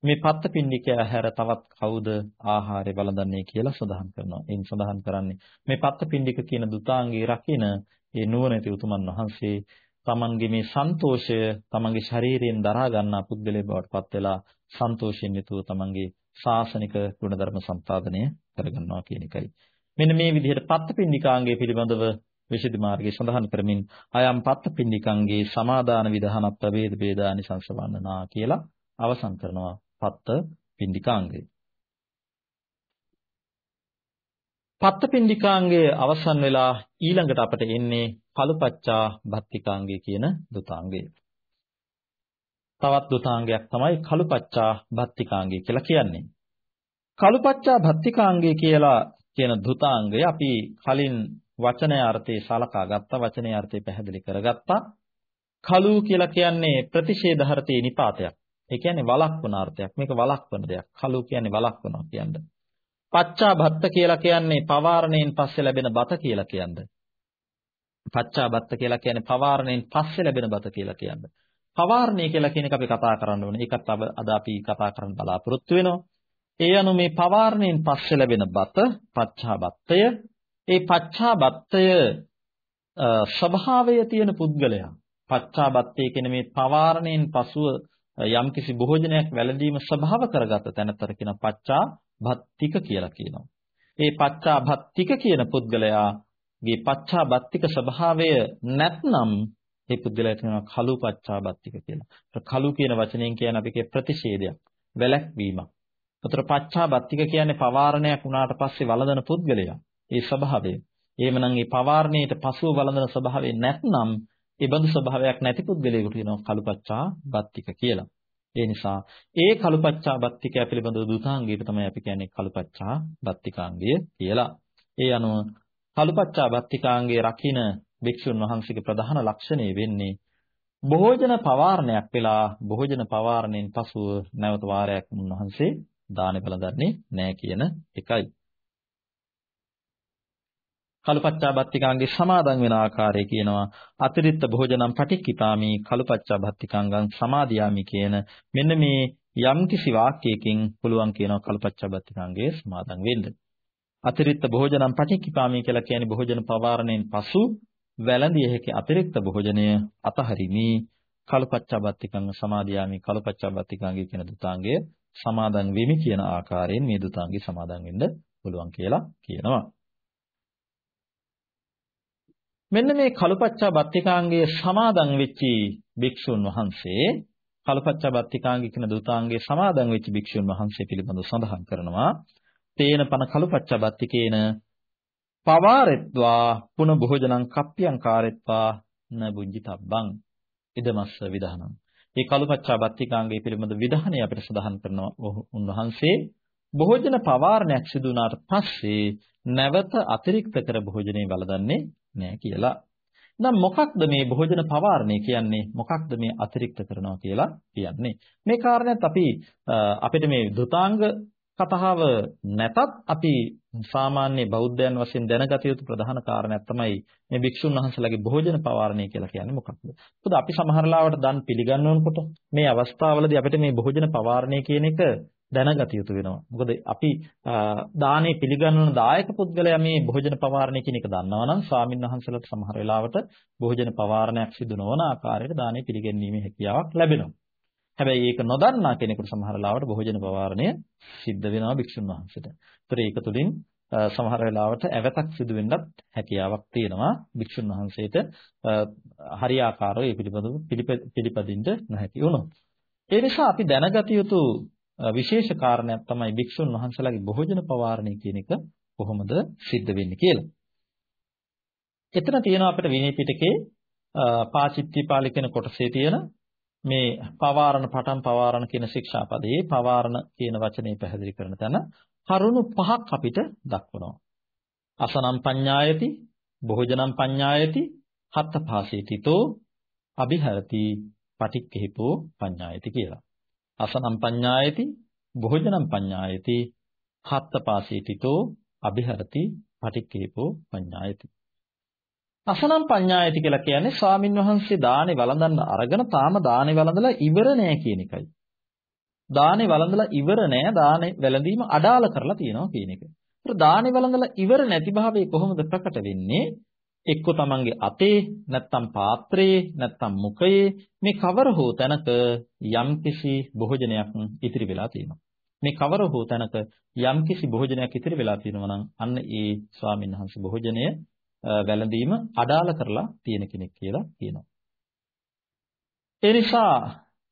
මේ පත්තපින්නිකයා හැර තවත් කවුද ආහාරය බලඳන්නේ කියලා සඳහන් කරනවා. එයින් සඳහන් කරන්නේ මේ පත්තපින්නික කියන දුතාංගේ රකින ඒ නුවණැති උතුමන් වහන්සේ තමන්ගේ මේ සන්තෝෂය තමන්ගේ ශරීරයෙන් දරා ගන්නා පුද්ගලයෙක් බවට පත් වෙලා සන්තෝෂයෙන් යුතුව තමන්ගේ ශාසනික ගුණධර්ම සම්පාදනය කරගන්නවා කියන එකයි. මෙන්න මේ විදිහට පත්තපින්නිකාංගය පිළිබඳව විශේෂ මාර්ගයේ සඳහන් කරමින් අයම් පත්තපින්නිකංගේ සමාදාන විධාන ප්‍රවේද වේදානි සංසවන්නනා කියලා අවසන් කරනවා පත්ත පින්ඩිකාංගය. පත්ත පින්ඩිකාංගයේ අවසන් වෙලා ඊළඟට අපට එන්නේ පළුපච්චා භත්තිකාංගය කියන දුතාංගය. තවත් දුතාංගයක් තමයි කළුපච්චා භත්තිකාංගය කියලා කියන්නේ. කළුපච්චා භත්තිකාංගය කියලා කියන දුතාංගය අපි කලින් වචනයේ අර්ථය සලකා ගත්තා වචනයේ අර්ථය පැහැදිලි කරගත්තා. කලු කියලා කියන්නේ ප්‍රතිෂේධහර්ථයේ නිපාතයක්. ඒ කියන්නේ වළක්වන අර්ථයක්. මේක වළක්වන දෙයක්. කලු කියන්නේ වළක්වනවා කියන්නේ. පච්චා භත්ත කියලා කියන්නේ පවාරණයෙන් පස්සේ ලැබෙන බත කියලා කියන්නේ. පච්චා භත්ත කියලා කියන්නේ පවාරණයෙන් පස්සේ ලැබෙන බත කියලා කියන්නේ. පවාරණය කියලා කියන එක අපි කතා කරන්න ඕනේ. ඒකත් අද අපි කතා කරන්න බලාපොරොත්තු වෙනවා. ඒ අනුව මේ පවාරණයෙන් පස්සේ ලැබෙන බත පච්චා භත්තය ඒ පච්චා භත්තය ස්වභාවය තියෙන පුද්ගලයා පච්චා භත්තය කියන මේ පවාරණයෙන් පසුව යම්කිසි භෝජනයක් වැළඳීම ස්වභාව කරගත තැනතර කියන පච්චා භත්තික කියලා කියනවා. ඒ පච්චා භත්තික කියන පුද්ගලයාගේ පච්චා භත්තික ස්වභාවය නැත්නම් ඒ පුද්ගලයාට කියනවා කලු පච්චා භත්තික කියලා. කලු කියන වචනයෙන් කියන්නේ අපිගේ ප්‍රතිෂේධයක්, වැළැක්වීමක්. උතර පච්චා භත්තික කියන්නේ පවාරණයක් වුණාට පස්සේ වළඳන පුද්ගලයා. ඒ ස්වභාවය. එහෙමනම් මේ පවාරණයට පසුව වළඳන ස්වභාවය නැත්නම් ඒ බඳු ස්වභාවයක් නැති පුද්ගලයෙකුට කියනවා කලුපච්චා බත්තික කියලා. ඒ නිසා ඒ කලුපච්චා බත්තිකය පිළිබඳව දුතාංගයට තමයි අපි කියන්නේ කලුපච්චා බත්තිකාංගය කියලා. ඒ අනුව කලුපච්චා බත්තිකාංගයේ රකින්න භික්ෂුන් වහන්සේගේ ප්‍රධාන ලක්ෂණය වෙන්නේ භෝජන පවාරණයක් වෙලා භෝජන පවාරණයෙන් පසුව නැවත වාරයක් උන්වහන්සේ දානෙ බලදන්නේ නැහැ කියන එකයි. කලුපච්චාබත්තිකාංගේ සමාදන් වෙන ආකාරය කියනවා අතිරික්ත භෝජනම් පටික්කිතාමි කලුපච්චාබත්තිකාංගං සමාදියාමි කියන මෙන්න මේ යම්කිසි වාක්‍යයකින් පුළුවන් කියනවා කලුපච්චාබත්තිකාංගේ සමාදන් වෙන්න. අතිරික්ත භෝජනම් පටික්කිපාමි කියලා කියන්නේ භෝජන පවාරණයෙන් පසු වැළඳිය හැකි අතිරික්ත භෝජනය අතහරිමි කලුපච්චාබත්තිකං සමාදියාමි කලුපච්චාබත්තිකාංගේ කියන දුතාංගය සමාදන් වෙමි කියන ආකාරයෙන් මේ දුතාංගේ සමාදන් වෙන්න පුළුවන් කියලා කියනවා. මෙන්න මේ කලුපච්චා බත්තිකාංගයේ සමාදන් වෙච්චි භික්ෂුන් වහන්සේ කලුපච්චා බත්තිකාංගික කියන දුතාංගයේ සමාදන් වෙච්ච භික්ෂුන් වහන්සේ පිළිබඳව සඳහන් කරනවා. තේන පන කලුපච්චා බත්තිකේන පවාරෙත්වා පුන භෝජනං කප්පියං කාරෙත්වා න බුද්ධිතබ්බං. ඉදමස්ස විධානං. මේ කලුපච්චා බත්තිකාංගයේ පිළිබඳ විධානය අපිට සඳහන් කරනවා උන්වහන්සේ. භෝජන පවාරණයක් සිදු වුණාට පස්සේ නැවත අතිරික්ත කර භෝජනේ වළඳන්නේ නැහැ කියලා. දැන් මොකක්ද මේ භෝජන පවාරණය කියන්නේ? මොකක්ද මේ අතිරික්ත කරනවා කියලා කියන්නේ? මේ කාරණේත් අපි අපිට මේ දුතාංග කතාව නැතත් අපි සාමාන්‍ය බෞද්ධයන් වශයෙන් දැනගත යුතු ප්‍රධාන කාරණයක් තමයි මේ භික්ෂුන් වහන්සේලාගේ භෝජන පවාරණය කියලා කියන්නේ මොකක්ද? මොකද අපි සමහර ලාවට දන් පිළිගන්නවනකොට මේ අවස්ථාවලදී අපිට මේ භෝජන පවාරණය කියන එක දැනගත යුතු වෙනවා. මොකද අපි දානේ පිළිගන්වන දායක පුද්ගලයා මේ භෝජන පවාරණය කියන එක දන්නවා නම් ස්වාමින් වහන්සේලාට සමහර වෙලාවට භෝජන පවාරණයක් සිදු නොවන ආකාරයට දානේ පිළිගැනීමේ හැකියාවක් ලැබෙනවා. හැබැයි ඒක නොදන්නා කෙනෙකුට සමහර වෙලාවට භෝජන පවාරණය සිද්ධ වෙනවා භික්ෂුන් වහන්සේට. ඒතර ඒක තුලින් සමහර වෙලාවට ඇවතක් සිදු වෙන්නත් හැකියාවක් තියෙනවා භික්ෂුන් වහන්සේට හරියාකාරව ඒ පිළිබඳව පිළිපදින්න නැති වුණොත්. ඒ නිසා අපි දැනගත යුතු විශේෂ කාරණයක් තමයි භික්ෂුන් වහන්සේලාගේ භෝජන පවාරණය කියන එක කොහොමද සිද්ධ වෙන්නේ කියලා. එතන තියෙනවා අපිට විනය පිටකේ පාචිත්තිපාලි කියන කොටසේ තියෙන මේ පවාරණ පටන් පවාරණ කියන ශික්ෂාපදයේ පවාරණ කියන වචනේ පැහැදිලි කරන තැන කරුණු පහක් අපිට දක්වනවා. අසනම් පඤ්ඤායති, භෝජනම් පඤ්ඤායති, හත්ත පාසීතිතෝ, අභිහරති, පටික්කහිපෝ පඤ්ඤායති කියලා. අසනම් පඤ්ඤායති භෝජනම් පඤ්ඤායති හත්ත පාසීතිතෝ අභිහරති පටික්කේපෝ පඤ්ඤායති අසනම් පඤ්ඤායති කියලා කියන්නේ ස්වාමින් වහන්සේ දානේ වළඳන්න අරගෙන තාම දානේ වළඳලා ඉවර නෑ කියන එකයි. දානේ වළඳලා ඉවර නෑ දානේ වැළඳීම අඩාල කරලා තියෙනවා කියන එක. ඒත් දානේ වළඳලා ඉවර නැති භාවය කොහොමද ප්‍රකට වෙන්නේ? එක්ක තමන්ගේ අතේ නැත්තම් පාත්‍රයේ නැත්තම් මුඛයේ මේ කවර හෝ තැනක යම්කිසි භෝජනයක් ඉතිරි වෙලා තියෙනවා. මේ කවර හෝ තැනක යම්කිසි භෝජනයක් ඉතිරි වෙලා තියෙනවා නම් අන්න ඒ ස්වාමීන් වහන්සේ භෝජනය වැළඳීම අඩාල කරලා තියෙන කෙනෙක් කියලා කියනවා. ඒ නිසා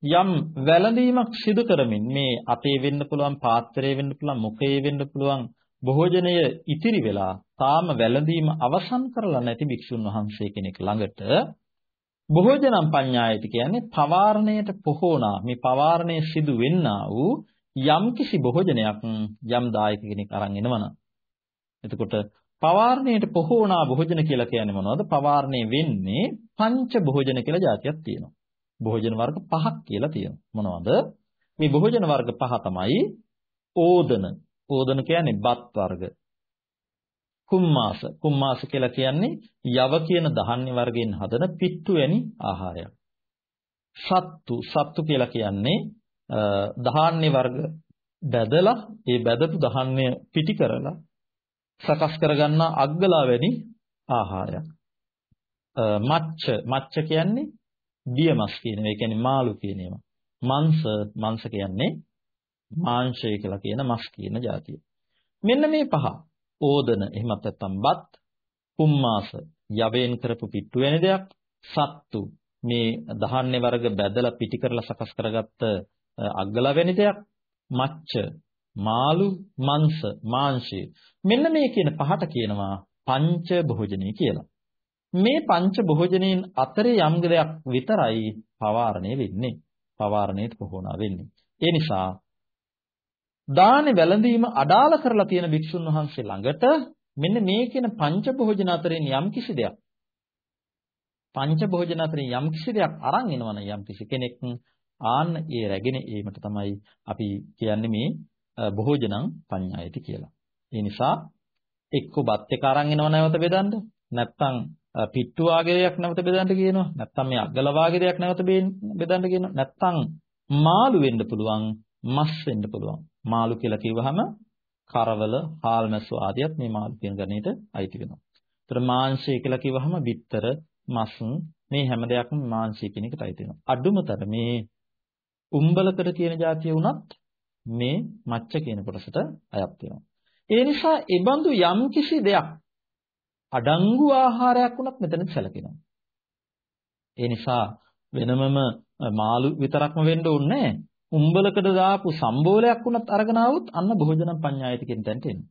යම් වැළඳීමක් සිදු කරමින් මේ අතේ වෙන්න පුළුවන් පාත්‍රයේ වෙන්න පුළුවන් මුඛයේ වෙන්න පුළුවන් භෝජනය ඉතිරි වෙලා තාම වැළඳීම අවසන් කරලා නැති භික්ෂුන් වහන්සේ කෙනෙක් ළඟට භෝජනම් පඤ්ඤායති කියන්නේ පවාරණයට පොහෝනා මේ පවාරණය සිදු වෙන්නා වූ යම්කිසි භෝජනයක් යම් දායක කෙනෙක් අරන් එනවනම් එතකොට පවාරණයට පොහෝනා භෝජන කියලා කියන්නේ මොනවද? පවාරණය වෙන්නේ පංච භෝජන කියලා જાතියක් තියෙනවා. භෝජන වර්ග පහක් කියලා තියෙනවා. මොනවද? මේ භෝජන වර්ග පහ තමයි ඕදන. ඕදන කියන්නේ බත් වර්ග. කුම්මාස. කුම්මාස කියලා කියන්නේ යව කියන ධාන්‍ය වර්ගයෙන් හදන පිට්ටු වැනි ආහාරයක්. සත්තු. සත්තු කියලා කියන්නේ ධාන්‍ය වර්ග බැදලා ඒ බැදපු ධාන්‍ය පිටි කරලා සකස් කරගන්න අග්ගලා වැනි ආහාරයක්. මච්ච මච්ච කියන්නේ දියමස් කියන ඒ කියන්නේ මාළු කියන ඒවා. මංශ මංශ කියන්නේ මාංශය කියලා කියන මස් කියන જાතිය. මෙන්න මේ පහ. ඕදන එහෙමත් නැත්නම් බත් කුම්මාස යවෙන් කරපු පිට්ටු වෙන දෙයක් සත්තු මේ දහන්නේ වර්ග බැදලා පිටි කරලා සකස් කරගත්ත අග්ගලා වෙන දෙයක් මච්ච මාළු මංශ මාංශය. මෙන්න මේ කියන පහට කියනවා පංච භෝජනේ කියලා. මේ පංච භෝජනයෙන් අතරේ යම් දෙයක් විතරයි පවාරණය වෙන්නේ. පවාරණයට කොහොනා වෙන්නේ. ඒ නිසා දානේ වැළඳීම අඩාල කරලා තියෙන භික්ෂුන් වහන්සේ ළඟට මෙන්න මේ කියන පංච භෝජන අතරින් යම් කිසි දෙයක් පංච භෝජන අතරින් යම් කිසි දෙයක් අරන් එනවනම් යම් කිසි කෙනෙක් ආන්න ඒ රැගෙන ඒමට තමයි අපි කියන්නේ මේ භෝජනං පඤ්ඤායති කියලා. ඒ නිසා එක්ක බත් එක අරන් එනව නැවත බෙදන්න නැත්නම් පිට්ටු වාගේයක් නැවත බෙදන්න කියනවා නැත්නම් මේ අග්ගල වාගේ දෙයක් නැවත බෙදන්න කියනවා නැත්නම් මාළු වෙන්න පුළුවන් මස් වෙන්න පුළුවන් මාළු කියලා කිව්වහම කරවල, හාල්මැස්සු ආදියත් මේ මාළු කියන ගණයට අයිති වෙනවා. ඒතර මාංශය කියලා කිව්වහම බිත්තර, මස් මේ හැම දෙයක්ම මාංශය කියන එකට අයිති වෙනවා. අඩුමතර මේ උම්බලකඩ කියන જાතිය වුණත් මේ මච්ච කියන කොටසට අයත් වෙනවා. ඒ නිසා ඒ බඳු යම්කිසි දෙයක් අඩංගු ආහාරයක් වුණත් මෙතන සැලකෙනවා. ඒ නිසා වෙනමම මාළු විතරක්ම වෙන්න ඕනේ නැහැ. උම්බලකට දාපු සම්බෝලයක් වුණත් අරගෙන ආවොත් අන්න භෝජනම් පඤ්ඤායති කියන තැනට එනවා.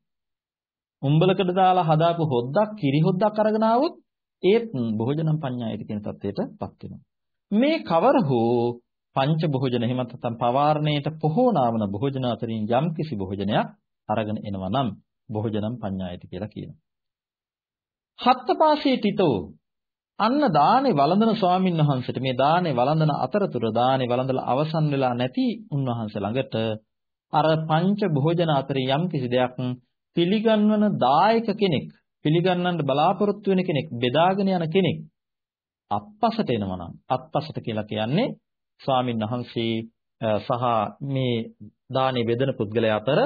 උම්බලකට දාලා හදාපු හොද්දක් කිරි හොද්දක් අරගෙන ආවොත් ඒත් භෝජනම් පඤ්ඤායති කියන තත්ත්වයටපත් වෙනවා. මේ කවර හෝ පංච භෝජන එහෙම නැත්නම් පවාරණයට පොහෝනාවන භෝජන අතරින් යම් කිසි භෝජනයක් අරගෙන එනවා නම් භෝජනම් පඤ්ඤායති කියලා කියනවා. හත්පාසේ තිතෝ අන්න දානේ වළඳන ස්වාමින් වහන්සේට මේ දානේ වළඳන අතරතුර දානේ වළඳලා අවසන් වෙලා නැති උන්වහන්සේ ළඟට අර පංච භෝජන අතරින් යම් කිසි දෙයක් පිළිගන්වන දායක කෙනෙක් පිළිගන්නන්න බලාපොරොත්තු වෙන කෙනෙක් බෙදාගෙන යන කෙනෙක් අත්පසට එනවා නම් අත්පසට කියලා කියන්නේ ස්වාමින් වහන්සේ සහ මේ දානේ බෙදෙන පුද්ගලයා අතර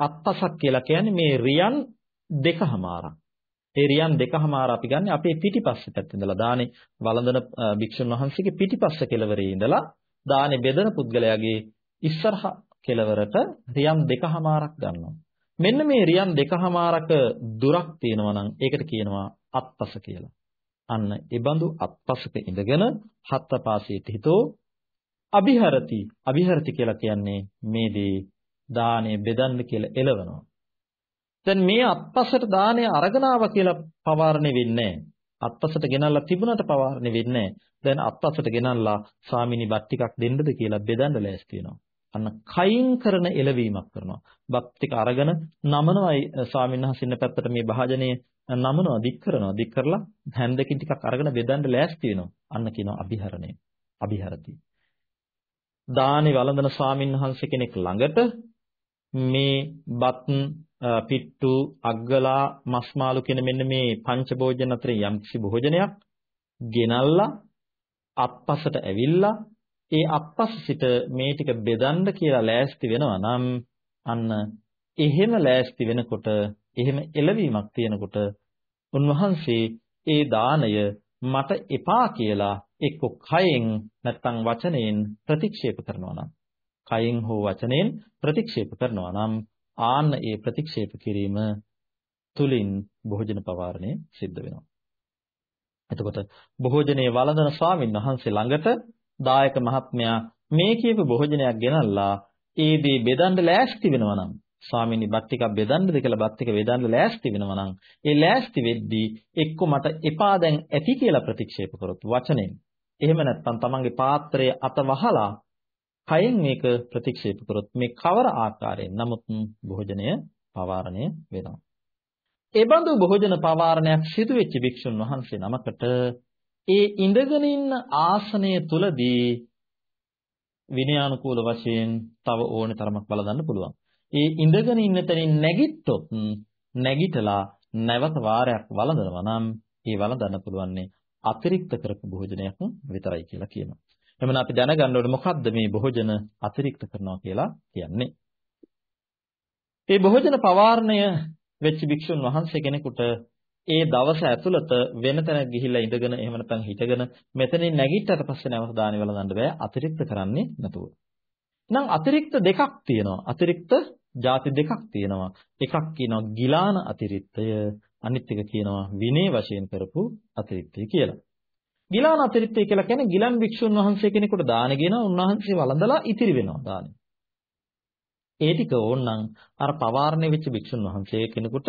අත්පසක් කියලා කියන්නේ මේ රියන් දෙකමාරක්. ඒ රියන් දෙකමාර අපි ගන්න අපේ පිටිපස්ස පැත්තේ ඉඳලා දානේ වළඳන භික්ෂුන් වහන්සේගේ පිටිපස්ස කෙළවරේ ඉඳලා දානේ බෙදෙන පුද්ගලයාගේ ඉස්සරහ කෙළවරට රියන් දෙකමාරක් ගන්නවා. මෙන්න මේ රියන් දෙකමාරක දුරක් තියෙනවා නම් ඒකට කියනවා අත්පස කියලා. අන්න ඒ බඳු අත්පසක ඉඳගෙන හත්පාසීත හිතෝ අභිහරති අභිහරති කියලා කියන්නේ මේ දේ දාණය බෙදන්න කියලා එළවනවා. දැන් මේ අත්පසට දාණය අරගෙන ආවා කියලා පවාරණය වෙන්නේ අත්පසට ගෙනල්ලා තිබුණට පවාරණය වෙන්නේ දැන් අත්පසට ගෙනල්ලා ස්වාමිනී බත් ටිකක් දෙන්නද කියලා බෙදන්න ලෑස්ති වෙනවා. අන්න කයින් කරන එළවීමක් කරනවා. බත් ටික අරගෙන නමනවායි ස්වාමීන් වහන්සේ ඉන්න පැත්තට මේ භාජනයේ නමනවා දික් කරනවා. දික් කරලා හැන්දකින් ටිකක් අරගෙන බෙදන්න ලෑස්ති වෙනවා. අන්න කියනවා අභිහරණය. අභිහරති. දානි වළඳන ස්වාමීන් වහන්සේ කෙනෙක් ළඟට මේ බත් පිට්ටු අග්ගලා මස් මාළු කියන මෙන්න මේ පංච භෝජන අතරින් යම්කිසි භෝජනයක් ගෙනල්ලා අත්පසට ඇවිල්ලා ඒ අත්පස සිට මේ ටික බෙදන්න කියලා ලෑස්ති වෙනවා නම් අන්න එහෙම ලෑස්ති වෙනකොට එහෙම එළවීමක් තියෙනකොට උන්වහන්සේ ඒ දාණය මට එපා කියලා එක්ක කයෙන් නැත්නම් වචනයෙන් ප්‍රතික්ෂේප කරනවා නම් කයෙන් හෝ වචනයෙන් ප්‍රතික්ෂේප කරනවා නම් ආන්න ඒ ප්‍රතික්ෂේප කිරීම තුලින් භෝජන පවාරණය සිද්ධ වෙනවා. එතකොට භෝජනයේ වළඳන ස්වාමීන් වහන්සේ ළඟට දායක මහත්මයා මේ කියපු භෝජනයක් ගෙනල්ලා ඒ දේ බෙදන්න ලෑස්ති වෙනවා නම් ස්වාමීනි බත් ටිකක් බෙදන්නද කියලා බත් ටික බෙදන්න ලෑස්ති වෙනවා නම් ඒ ලෑස්ති වෙද්දී එක්ක මට එපා දැන් ඇති කියලා ප්‍රතික්ෂේප කරොත් වචනෙන් එහෙම නැත්නම් තමන්ගේ පාත්‍රය අත වහලා කයෙන් මේක ප්‍රතික්ෂේප කරොත් මේ කවර ආකාරයෙන් නමුත් භෝජනය පවාරණය වෙනවා. ඒ බඳු භෝජන පවාරණයක් සිදු වෙච්ච භික්ෂුන් වහන්සේ නමකට ඒ ඉඳගෙන ඉන්න ආසනය තුලදී විනයානුකූල වශයෙන් තව ඕනේ තරමක් බලදන්න පුළුවන්. ඒ ඉඳගෙන ඉන්න තැනින් නැගිට්ටොත් නැගිටලා නැවත වාරයක් වළඳනවා නම් ඒ වළඳන්න පුළුවන්නේ අතිරික්ත කරපු භෝජනයක් විතරයි කියලා කියනවා. එhmenan අපි දැනගන්න ඕනේ මොකද්ද මේ භෝජන අතිරික්ත කරනවා කියලා කියන්නේ. මේ භෝජන පවාරණය වෙච්ච භික්ෂුන් වහන්සේ කෙනෙකුට ඒ දවස ඇතුළත වෙන තැනක ගිහිල්ලා ඉඳගෙන එහෙම නැත්නම් හිටගෙන මෙතනින් නැගිට්ටට පස්සේ නැවත දානි වලඳන්න බෑ අතිරික්ත කරන්නේ නැතුව. නම් අතිරික්ත දෙකක් තියෙනවා. අතිරික්ත ಜಾති දෙකක් තියෙනවා. එකක් කියනවා ගිලාන අතිරික්තය අනිත් එක කියනවා විනය වශයෙන් කරපු අතිරික්තය කියලා. ගිලාන අතිරික්තය කියලා කියන්නේ ගිලන් භික්ෂුන් වහන්සේ කෙනෙකුට දානගෙන උන්වහන්සේ වළඳලා ඉතිරි වෙනවා දානෙ. ඒ ටික ඕනනම් අර පවාරණය වෙච්ච භික්ෂුන් වහන්සේ කෙනෙකුට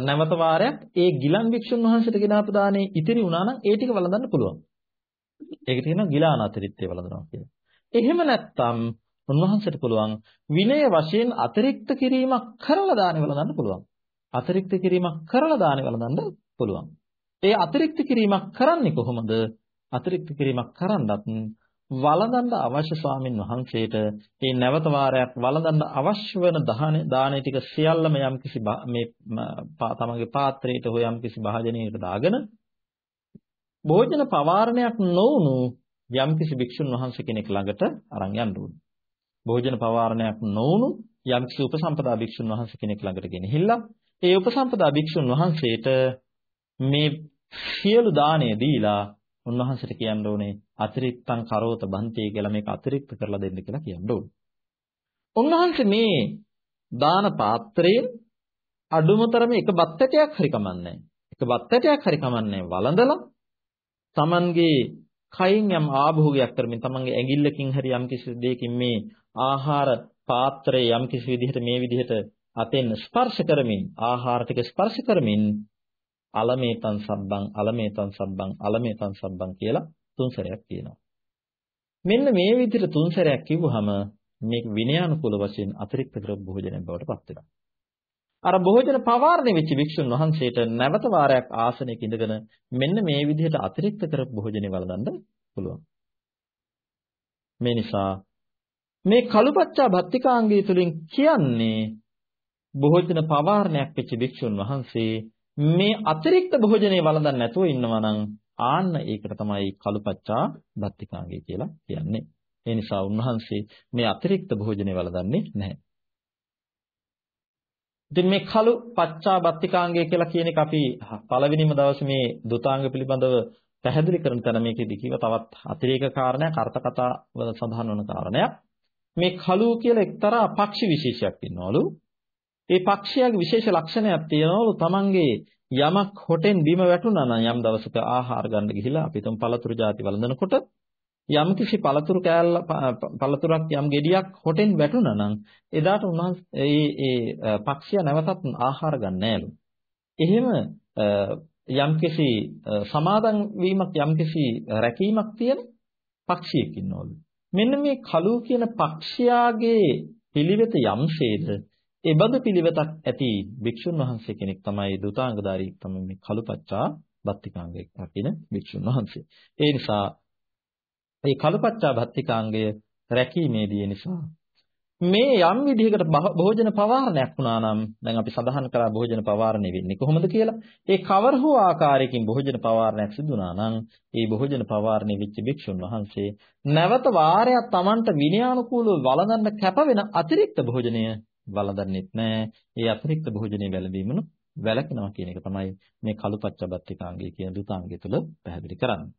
නැවත වාරයක් ඒ ගිලන් භික්ෂුන් වහන්සේට ගෙන ආපු දානේ ඉතිරි වුණා නම් ඒ ටික වළඳන්න පුළුවන්. ඒකට කියනවා ගිලාන අතිරික්තය වළඳනවා කියලා. එහෙම නැත්නම් උන්වහන්සේට පුළුවන් විනය වශයෙන් අතිරික්ත කිරීමක් කරලා දානේ වළඳන්න පුළුවන්. අතිරික්ත කිරීමක් කරලා දානේ වළඳන්න පුළුවන්. ඒ අතිරික්ත කිරීමක් කරන්නේ කොහොමද? අතිරික්ත කිරීමක් කරන්නත් වළඳන්න අවශ්‍ය ස්වාමින් වහන්සේට මේ නැවත වාරයක් වළඳන්න අවශ්‍ය වෙන දානේ ටික සියල්ලම යම්කිසි මේ තමගේ පාත්‍රයට හෝ යම්කිසි භාජනයකට දාගෙන භෝජන පවාරණයක් නොවුණු යම්කිසි භික්ෂුන් වහන්සේ කෙනෙක් ළඟට අරන් යන්න ඕනේ. භෝජන පවාරණයක් නොවුණු යම්කිසි උපසම්පදා භික්ෂුන් වහන්සේ කෙනෙක් ළඟට ගෙනහිල්ලා ඒ උපසම්පදා භික්ෂුන් වහන්සේට මේ සියලු දාණය දීලා උන්වහන්සේට කියන්න ඕනේ අතිරික්තං කරෝත බන්තේ කියලා මේක අතිරික්ත කරලා දෙන්න කියලා කියන්න ඕනේ. උන්වහන්සේ මේ දාන පාත්‍රයෙන් අඩුමතරම එක බත් ඇටයක් හරි කමන්නේ. එක බත් ඇටයක් හරි කමන්නේ වළඳලා Tamanගේ කයින් යම් ආභෝගයක් කරමින් Tamanගේ ඇඟිල්ලකින් හරි යම් කිසි දෙයකින් මේ ආහාර පාත්‍රයේ යම් කිසි විදිහට මේ විදිහට අතෙන් ස්පර්ශ කරමින් ආහාර ටික ස්පර්ශ කරමින් අලමේතං සබ්බං අලමේතං සබ්බං අලමේතං සබ්බං කියලා තුන් සැරයක් කියනවා. මෙන්න මේ විදිහට තුන් සැරයක් කිව්වහම මේක විනයානුකූල වශයෙන් අතිරික්ත කරපු භෝජනයක් බවට පත් වෙනවා. අර භෝජන පවාරණය වෙච්ච වික්ෂුන් වහන්සේට නැවත වාරයක් ආසනයක ඉඳගෙන මෙන්න මේ විදිහට අතිරික්ත කරපු භෝජනේ වළඳන්න පුළුවන්. මේ නිසා මේ කලුපච්චා භත්තිකාංගය තුලින් කියන්නේ භෝජන පවාරණයක් වෙච්ච භික්ෂුන් වහන්සේ මේ අතිරික්ත භෝජනේ වළඳන්නේ නැතුව ඉන්නවා නම් ආන්න ඒකට තමයි කලුපච්චා භත්තිකාංගය කියලා කියන්නේ. ඒ නිසා උන්වහන්සේ මේ අතිරික්ත භෝජනේ වළඳන්නේ නැහැ. ඉතින් මේ කලු පච්චා භත්තිකාංගය කියලා කියන එක අපි පළවෙනිම දවසේ මේ දුතාංග පිළිබඳව පැහැදිලි කරන තැන මේකෙදි කිව්ව තවත් අතිරේක කාරණයක් අර්ථ කතාවල සඳහන් වන කාරණයක්. මේ කලු කියලා එක්තරා පක්ෂි විශේෂයක් ඉන්නවලු. ඒ පක්ෂියාගේ විශේෂ ලක්ෂණයක් තියෙනවලු තමන්ගේ යමක් හොටෙන් බිම වැටුණා නම් යම් දවසක ආහාර ගන්න ගිහිලා අපි තුන් පළතුරු ಜಾති වළඳනකොට යම් කිසි පළතුරු කෑල්ල පළතුරක් යම් ගෙඩියක් හොටෙන් වැටුණා නම් එදාට උන්වහන්සේ ඒ ඒ පක්ෂියා නැවතත් ආහාර ගන්න නෑලු. එහෙම යම් කිසි සමාදන් වීමක් යම් කිසි රැකීමක් තියෙන පක්ෂියෙක් ඉන්නවලු. මෙන්න මේ කලු කියන පක්ෂයාගේ පිළිවෙත යම්සේද ඒ බඳු පිළිවෙතක් ඇති භික්ෂුන් වහන්සේ කෙනෙක් තමයි දුතාංගධාරී තමයි මේ කලුපච්චා බත්තිකාංගයක් රකින්න භික්ෂුන් වහන්සේ. ඒ නිසා මේ කලුපච්චා බත්තිකාංගය රැකීමේදී නිසා මේ යම් විදිහකට භෝජන පවාරණයක් වුණා නම් දැන් අපි සඳහන් කරා භෝජන පවාරණය වෙන්නේ කොහොමද කියලා. ඒ කවර හෝ ආකාරයකින් භෝජන පවාරණයක් සිදු වුණා නම් ඒ භෝජන පවාරණය වෙච්ච භික්ෂුන් වහන්සේ නැවත වාරයක් Tamanට විනයානුකූලව වළඳන්න කැප වෙන අතිරික්ත භෝජනය වළඳන්නෙත් නැහැ. ඒ අතිරික්ත භෝජනය වැළඳීමනු වැළකෙනවා කියන එක තමයි මේ කලුපච්චබත්තිකාංගය කියන දුතාංගය තුළ පැහැදිලි කරන්නේ.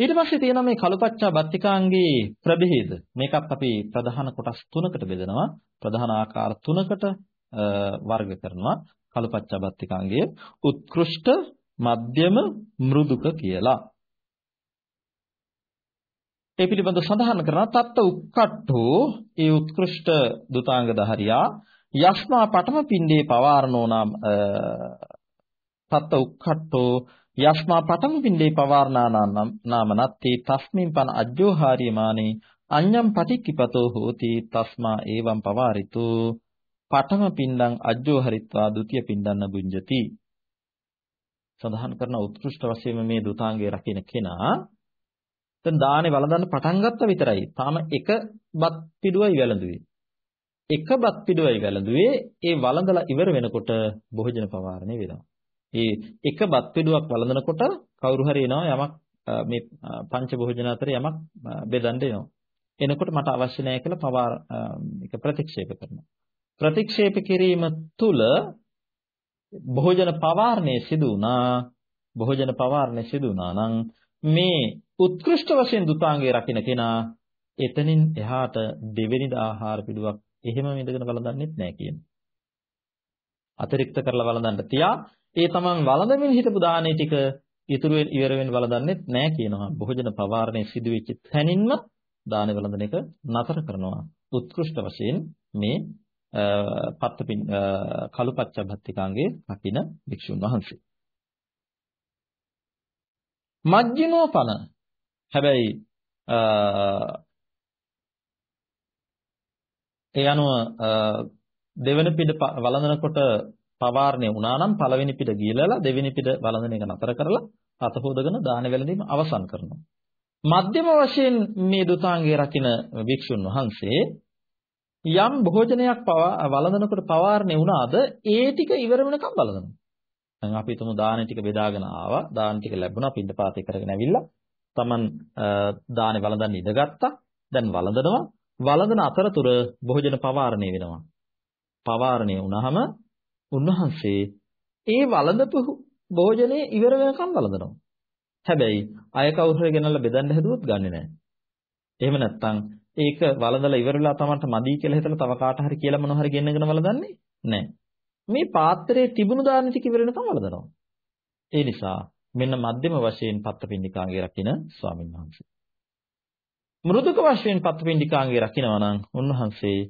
ඊට පස්සේ තියෙනවා මේ කලුපච්චා බත්තිකාංගේ ප්‍රභේද. මේකත් අපි ප්‍රධාන කොටස් තුනකට බෙදනවා. ප්‍රධාන ආකාර තුනකට වර්ග කරනවා. කලුපච්චා බත්තිකාංගය උත්කෘෂ්ඨ, මධ්‍යම, මෘදුක කියලා. ඒ පිළිබඳව සඳහන් කරනවා තත්ත උක්කට්ඨෝ ඒ උත්කෘෂ්ඨ දුතාංග දහරියා යස්මා පඨම පින්ඩේ පවාරණෝ නාම තත්ත උක්කට්ඨෝ යස්මා පඨම පින්ඩේ පවාරණා නාම නත්ති තස්මින් පන අජ්ජෝහාරියමානේ අඤ්ඤම් පටික්කිපතෝ හෝති තස්මා ඒවම් පවාරිතු. පඨම පින්ඩං අජ්ජෝහරිත්වා ဒ ුතිය පින්ඩන්න බුඤ්ජති. සඳහන් කරන උත්කෘෂ්ඨ වශයෙන් මේ දුතාංගය රකින්න කෙනා දැන් දානේ වළඳන්න පටන් ගත්ත විතරයි. තාම එක බත් පිඩුවයි වැළඳුවේ. එක බත් පිඩුවයි වැළඳුවේ. ඒ වළඳලා ඉවර වෙනකොට භෝජන පවාරණය වෙනවා. ඒ එක බත් පිඩුවක් වළඳනකොට කවුරු හරි එනවා යමක් මේ පංච භෝජන අතර යමක් බෙදන්න එනවා. එනකොට මට අවශ්‍ය නැහැ කියලා පවාර එක ප්‍රතික්ෂේප කරනවා. ප්‍රතික්ෂේප කිරීම තුල භෝජන පවාරණය සිදු වුණා. භෝජන පවාරණය සිදු වුණා නම් මේ උත්කෘෂ්ඨ වශයෙන් දුතාංගේ රකින්න කෙනා එතනින් එහාට දෙවෙනි ආහාර පිළිවක් එහෙම ඉඳගෙන වළඳන්නෙත් නැහැ කියනවා. අතිරික්ත කරලා වළඳන්න තියා ඒ තමන් වළඳමින් හිටපු දානේ ටික ඉතුරු ඉවර වෙන වළඳන්නෙත් නැහැ කියනවා. භෝජන පවාරණය සිදුවෙච්ච තැනින්ම දානේ වළඳන එක නතර කරනවා. උත්කෘෂ්ඨ වශයෙන් මේ පත්තපින් කලුපච්චභත්තිකාංගේ රකින්න භික්ෂුන් වහන්සේ. මජ්ජිනෝපන හැබැයි ඒ අනුව දෙවෙනි පිට වළඳනකොට පවාරණය වුණා නම් පළවෙනි පිට ගිලලා දෙවෙනි පිට වළඳන එක නතර කරලා අත හොදගෙන දාන වැළඳීම අවසන් කරනවා. මධ්‍යම වශයෙන් මේ දුතාංගය රකින වික්ෂුන් වහන්සේ යම් භෝජනයක් වළඳනකොට පවාරණය වුණාද ඒ ටික ඉවර වෙනකම් වළඳනවා. දැන් අපි හිතමු දාන ටික බෙදාගෙන ආවා. දාන ටික ලැබුණා පින්ඩපාතේ කරගෙන ඇවිල්ලා. Taman දානේ වළඳන්න ඉඳගත්තා. දැන් වළඳනවා. වළඳන අතරතුර භෝජන පවාරණය වෙනවා. පවාරණය වුණාම උන්වහන්සේ ඒ වළඳපු භෝජනේ ඉවර වෙනකම් වළඳනවා. හැබැයි අය කවුරු හරි ගෙනල්ලා බෙදන්න හැදුවොත් ගන්නෙ නැහැ. එහෙම නැත්නම් ඒක වළඳලා ඉවර වෙලා තමන්ට මදි කියලා හිතලා තව කාට හරි කියලා මොන හරි ගෙන්නගෙන වළඳන්නේ නැහැ. මේ පාත්‍රයේ තිබුණු දාන ටික ඉවර වෙනකම් වළඳනවා. ඒ නිසා මෙන්න මධ්‍යම වශයෙන් පත්පින්ඩිකාංගේ රකින්න ස්වාමීන් වහන්සේ. මෘදුක වශයෙන් පත්පින්ඩිකාංගේ රකින්නවා නම් උන්වහන්සේ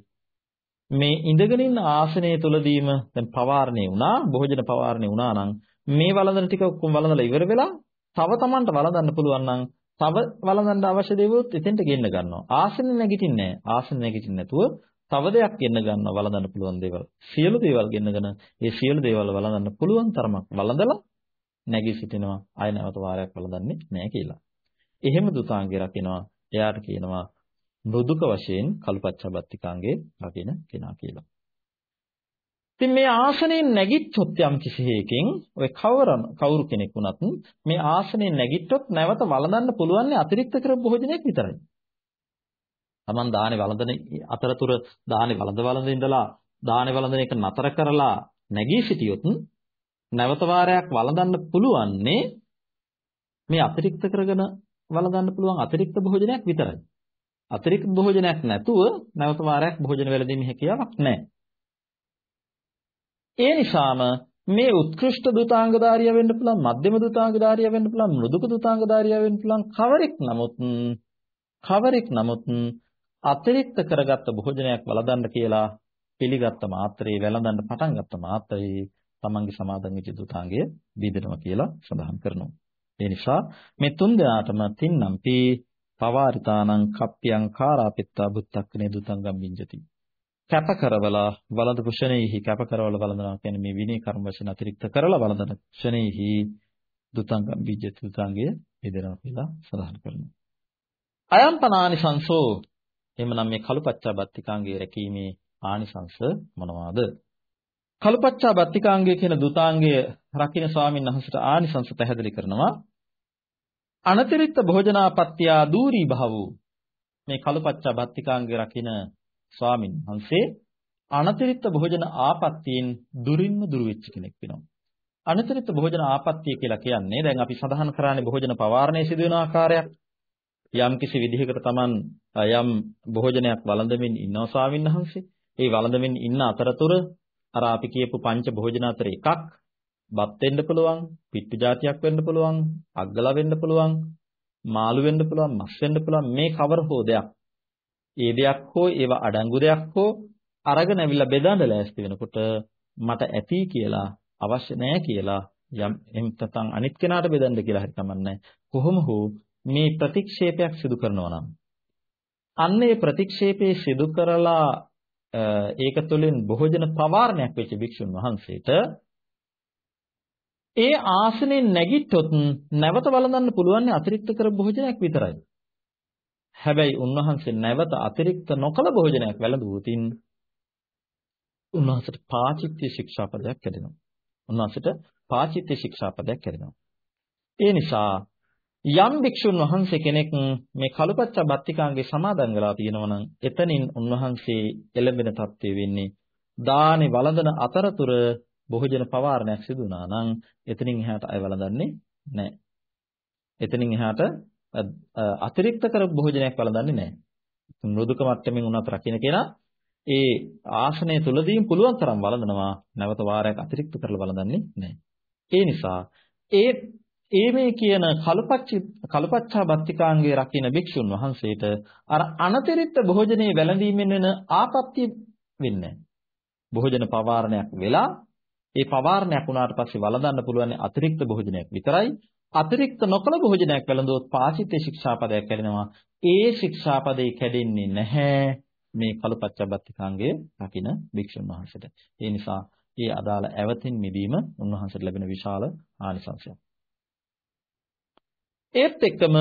මේ ඉඳගෙන ඉන්න ආසනය තුලදීම දැන් පවාරණේ වුණා, භෝජන පවාරණේ වුණා නම් මේ වළඳන ටික ඔක්කොම වළඳලා ඉවර වෙලා තව Tamanට වළඳන්න පුළුවන් නම් තව වළඳන්න අවශ්‍ය දේවලුත් එතෙන්ට ගෙන්න ගන්නවා. ආසනෙ නැගිටින්නේ නැහැ. ආසනෙ නැගිටින්නේ නැතුව තව දෙයක් ගෙන්න ගන්නවා වළඳන්න පුළුවන් දේවල්. සියලු දේවල් ගෙන්නගෙන ඒ සියලු දේවල් වළඳන්න පුළුවන් තරමක් වළඳලා නැගී සිටිනවා. ආය නැවත වාරයක් වළඳන්නේ නැහැ කියලා. එහෙම දුතාංගේ රකිනවා. එයාට කියනවා මෘදුක වශයෙන් කල්පච්චබත්තිකාංගේ රකින කෙනා කියලා. ඉතින් මේ ආසනයෙන් නැගිට්ටොත් යම් කිසි හේකින් ඔය කවරන කවුරු කෙනෙක් වුණත් මේ ආසනයෙන් නැගිට්ටොත් නැවත වළඳන්න පුළුවන් අතිරික්ත කර භෝජනයක් විතරයි. Taman දානේ වළඳන අතරතුර දානේ වළඳ වළඳ ඉඳලා දානේ වළඳන එක නතර කරලා නැගී සිටියොත් නැවත වාරයක් වළඳන්න පුළුවන්නේ මේ අතිරික්ත කරගෙන වළඳන්න පුළුවන් අතිරික්ත භෝජනයක් විතරයි. අතිරික්ත භෝජනයක් නැතුව නැවත වාරයක් භෝජන වලදීම හැකියාවක් නැහැ. ඒ නිසාම මේ උත්කෘෂ්ඨ දුතාංගධාරිය වෙන්න පුළුවන් මධ්‍යම දුතාංගධාරිය වෙන්න පුළුවන් මෘදුක දුතාංගධාරිය වෙන්න පුළුවන් කවරෙක් නමුත් කවරෙක් නමුත් අතිරික්ත කරගත්ත භෝජනයක් වළඳන්න කියලා පිළිගත්ත මාත්‍රේ වැළඳන්න පටන් ගත්ත මාත්‍රේ තමන්ගේ සමාදන් වෙච්ච දුතාංගය බීදෙනවා කියලා සඳහන් කරනවා. ඒ නිසා මේ තුන් දෙනාටම තින්නම්පි පවාරිතානං කප්පියං කාරාපිත්තා බුත්තක්කනේ දුතංගම් විඤ්ජති. කැප කරවලා වළඳ පුෂණෙහි කැප කරවල වළඳනවා කියන්නේ මේ විනය කර්ම වශයෙන් අතිරික්ත කරලා වළඳන ක්ෂණෙහි දුතංගම් විඤ්ජති දුතංගය බෙදෙනවා කියලා සඳහන් කරනවා. අයම්පනානිසංසෝ එහෙමනම් මේ කලුපච්චා බත්තිකාංගයේ රැකීමේ ආනිසංස මොනවාද? කලුපච්චා බත්තිකාංගය කියන දුතාංගය රකින්න ස්වාමීන් වහන්සේට ආනිසංස පැහැදිලි කරනවා. අනතිරික්ත භෝජනාපත්‍යා දූරී භවෝ මේ කලුපච්චා බත්තිකාංගය රකින්න ස්වාමීන් වහන්සේ අනතිරික්ත භෝජන ආපත්‍යයෙන් දුරින්ම දුර වෙච්ච කෙනෙක් වෙනවා. අනතිරික්ත භෝජන ආපත්‍ය කියලා කියන්නේ දැන් අපි සඳහන් කරන්නේ භෝජන පවාරණය සිදුවෙන ආකාරයක්. යම් කිසි විදිහකට Taman යම් භෝජනයක් වළඳමින් ඉන්නවා ස්වාමීන් වහන්සේ. ඒ වළඳමින් ඉන්න අතරතුර අර අපි කියපු පංච භෝජන අතර එකක් බත් වෙන්න පුළුවන්, පිට්ටු జాතියක් වෙන්න පුළුවන්, අග්ගලා වෙන්න පුළුවන්, මාළු වෙන්න පුළුවන්, මස් වෙන්න පුළුවන් මේ කවර හෝ දෙයක්. ඒ දෙයක් හෝ ඒව අඩංගු දෙයක් හෝ අරගෙන ඇවිල්ලා බෙදන්න ලෑස්ති වෙනකොට මට ඇති කියලා අවශ්‍ය නැහැ කියලා යම් එම් තතන් අනිත් කෙනාට බෙදන්න කියලා හරි කමන්නේ කොහොම හෝ මේ ප්‍රතික්ෂේපයක් සිදු කරනවා නම් අන්න ඒ ප්‍රතික්ෂේපේ සිදු කරලා ඒක තුළින් භෝජන පවාරණයක් වෙච්ච භික්ෂුන් වහන්සේට ඒ ආසනෙන් නැගිට්ටොත් නැවත වළඳන්න පුළුවන් අතිරික්ත කර භෝජනයක් විතරයි. හැබැයි උන්වහන්සේ නැවත අතිරික්ත නොකල භෝජනයක් වැළඳුවොතින් උන්වහන්සේට පාචිත්‍ය ශික්ෂාපදයක් කැඩෙනවා. උන්වහන්සේට පාචිත්‍ය ශික්ෂාපදයක් කැඩෙනවා. ඒ නිසා යම් භික්ෂුන් වහන්සේ කෙනෙක් මේ කලුපච්ච බත්තිකාංගේ සමාදන් වෙලා තියෙනවා නම් එතනින් උන්වහන්සේ එළඹෙන තත්ත්වය වෙන්නේ දානේ වළඳන අතරතුර භෝජන පවාරණයක් සිදු වුණා නම් එතනින් එහාට අය වළඳන්නේ නැහැ. එතනින් එහාට අතිරික්ත කර භෝජනයක් වළඳන්නේ නැහැ. මෘදුක මට්ටමින් උනත් රකින්න කෙනා ඒ ආසනය තුලදීම පුළුවන් තරම් වළඳනවා නැවත වාරයක් අතිරික්ත කරලා වළඳන්නේ නැහැ. ඒ නිසා ඒ ඒ මේ කියන කලපච්චි කලපච්චා බත්තිකාංගයේ රකින්න භික්ෂුන් වහන්සේට අර අනතිරික්ත භෝජනයේ වැළඳීමෙන් වෙන ආපත්‍ය වෙන්නේ භෝජන පවාරණයක් වෙලා ඒ පවාරණයක් වුණාට පස්සේ වළඳන්න පුළුවන් අතිරික්ත භෝජනයක් විතරයි. අතිරික්ත නොකල භෝජනයක් වැළඳුවොත් පාචිත්‍ය ශික්ෂාපදයක් කැඩෙනවා. ඒ ශික්ෂාපදේ කැඩෙන්නේ නැහැ මේ කලපච්චබත්තිකාංගයේ රකින්න භික්ෂුන් වහන්සේට. ඒ නිසා ඒ අදාළ ඇවතින් මිදීම උන්වහන්සේට ලැබෙන විශාල ආනිසංසයක් ඒත් එක්කම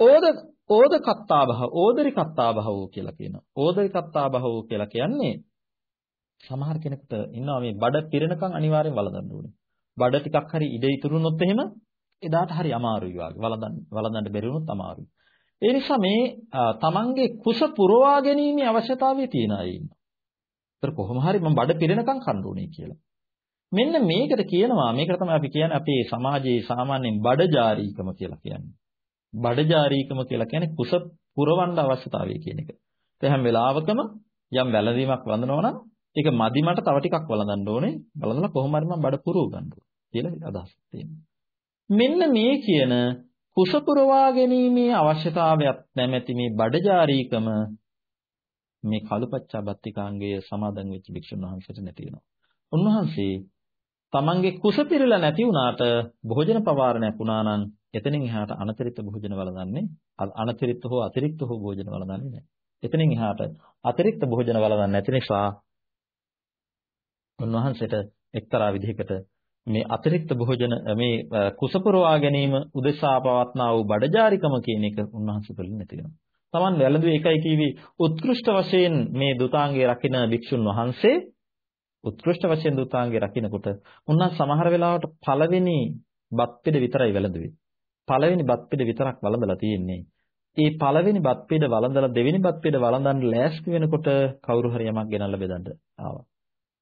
ඕද ඕද කත්තාබහ ඕදරි කත්තාබහ වූ කියලා කියනවා. ඕදරි කත්තාබහ වූ කියලා කියන්නේ සමහර කෙනෙකුට ඉන්නවා මේ බඩ පිරෙනකන් අනිවාර්යෙන් වළඳන්න ඕනේ. බඩ ටිකක් හරි ඉඩ ඉතුරුනොත් එහෙම එදාට හරි අමාරුයි වාගේ. වළඳන්න වළඳන්න බැරි වුණොත් අමාරුයි. ඒ නිසා මේ තමන්ගේ කුස පුරවා ගැනීමේ අවශ්‍යතාවය තියෙන අය ඉන්නවා. ඒතර කොහොම හරි මම බඩ පිරෙනකන් කන්න ඕනේ කියලා. මෙන්න මේකට කියනවා මේකට තමයි අපි කියන්නේ අපේ සමාජයේ සාමාන්‍යයෙන් බඩජාරීකම කියලා කියන්නේ. බඩජාරීකම කියලා කියන්නේ කුස පුරවන්න අවශ්‍යතාවය කියන එක. ඒ හැම වෙලාවකම යම් වැළඳීමක් වඳනවා නම් ඒක මදි මට තව ටිකක් වළඳන්න ඕනේ. වළඳලා කොහොම හරි මම බඩ පුරව ගන්න කියලා අදහසක් තියෙනවා. මෙන්න මේ කියන කුස පුරවා ගැනීමේ අවශ්‍යතාවයක් නැමැති මේ බඩජාරීකම මේ කලුපච්චා බත්තිකාංගය සමාදන් වෙච්ච භික්ෂුන් වහන්සේට නැති වෙනවා. උන්වහන්සේ තමන්ගේ කුස පිරලා නැති වුණාට භෝජන පවාරණයක් වුණා නම් එතනින් එහාට අනතිරික්ත භෝජන වළඳන්නේ අනතිරික්ත හෝ අතිරික්ත හෝ භෝජන වළඳන්නේ නැහැ. එතනින් එහාට අතිරික්ත භෝජන වළඳන්නේ නැති නිසා උන්වහන්සේට එක්තරා විදිහකට මේ අතිරික්ත භෝජන මේ කුසපුරවා ගැනීම උදෙසා පවත්නා වූ බඩජාරිකම කියන එක උන්වහන්සේ තුළින් නැති වෙනවා. Taman වැළඳුවේ එකයි කිවි උත්කෘෂ්ඨ වශයෙන් මේ දුතාංගයේ රකින්න භික්ෂුන් වහන්සේ උත්කෘෂ්ඨ වශයෙන් දුතාංගයේ රකින්නකොට උන්වහන්සේ සමහර වෙලාවට පළවෙනි බත් පිළ විතරයි වැළඳුවේ. පළවෙනි බත් පිළ විතරක් වළඳලා තියෙන්නේ. ඒ පළවෙනි බත් පිළ වළඳලා දෙවෙනි බත් පිළ වළඳන්න ලෑස්ති වෙනකොට කවුරු හරි යමක් ගෙනල්ලා බෙදන්න ආවා.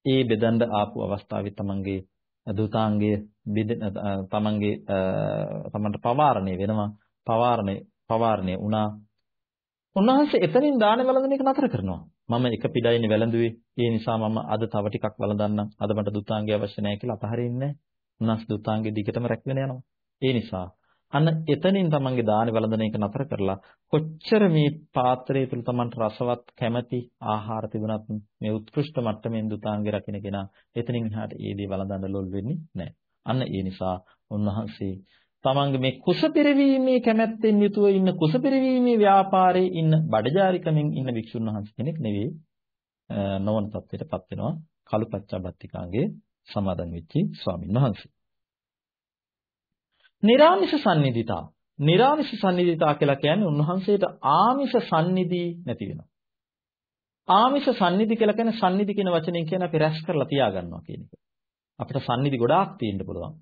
ඒ බෙදන්න ආපු අවස්ථාවේ තමන්ගේ දුතාංගය තමන්ගේ තමන්ට පවාරණය වෙනවා. පවාරණය පවාරණය වුණා. උන්වහන්සේ එතනින් දාන වළඳන එක නතර කරනවා. මම එක පිටයිනේ වැළඳුවේ. ඒ නිසා මම අද තව ටිකක් වළඳන්නම්. අද මට දුතාංගය අවශ්‍ය නැහැ කියලා අතහරින්නේ නැහැ. උන්වහන්සේ දුතාංගය දිගටම රැකගෙන යනවා. ඒ නිසා අන්න එතනින් තමන්ගේ දානි වළඳන එක නතර කරලා කොච්චර මේ පාත්‍රය තුල තමන්ට රසවත් කැමැති ආහාර තිබුණත් මේ උත්කෘෂ්ඨ මට්ටමින් දුතාංගේ රකින්න කෙනා එතනින් එහාට ඒ දේ වළඳන්න ලොල් වෙන්නේ නැහැ. අන්න ඒ නිසා උන්වහන්සේ තමන්ගේ මේ කුස පෙරවීමේ කැමැත්තෙන් යුතුව ඉන්න කුස පෙරවීමේ ව්‍යාපාරයේ ඉන්න බඩජාරිකමින් ඉන්න වික්ෂුන් වහන්සේ කෙනෙක් නෙවෙයි නොවන තත්ත්වයටපත් වෙනවා කලුපච්චාබත්තිකාගේ සමාදන් වෙච්චි ස්වාමින් වහන්සේ. නිරාමිෂ සම්නිදිතා. නිරාමිෂ සම්නිදිතා කියලා කියන්නේ උන්වහන්සේට ආමිෂ සම්නිදි නැති වෙනවා. ආමිෂ සම්නිදි කියලා කියන්නේ සම්නිදි කියන වචනයෙන් කියන අපි රැස් කරලා තියාගන්නවා කියන එක. අපිට සම්නිදි ගොඩාක් තියෙන්න පුළුවන්.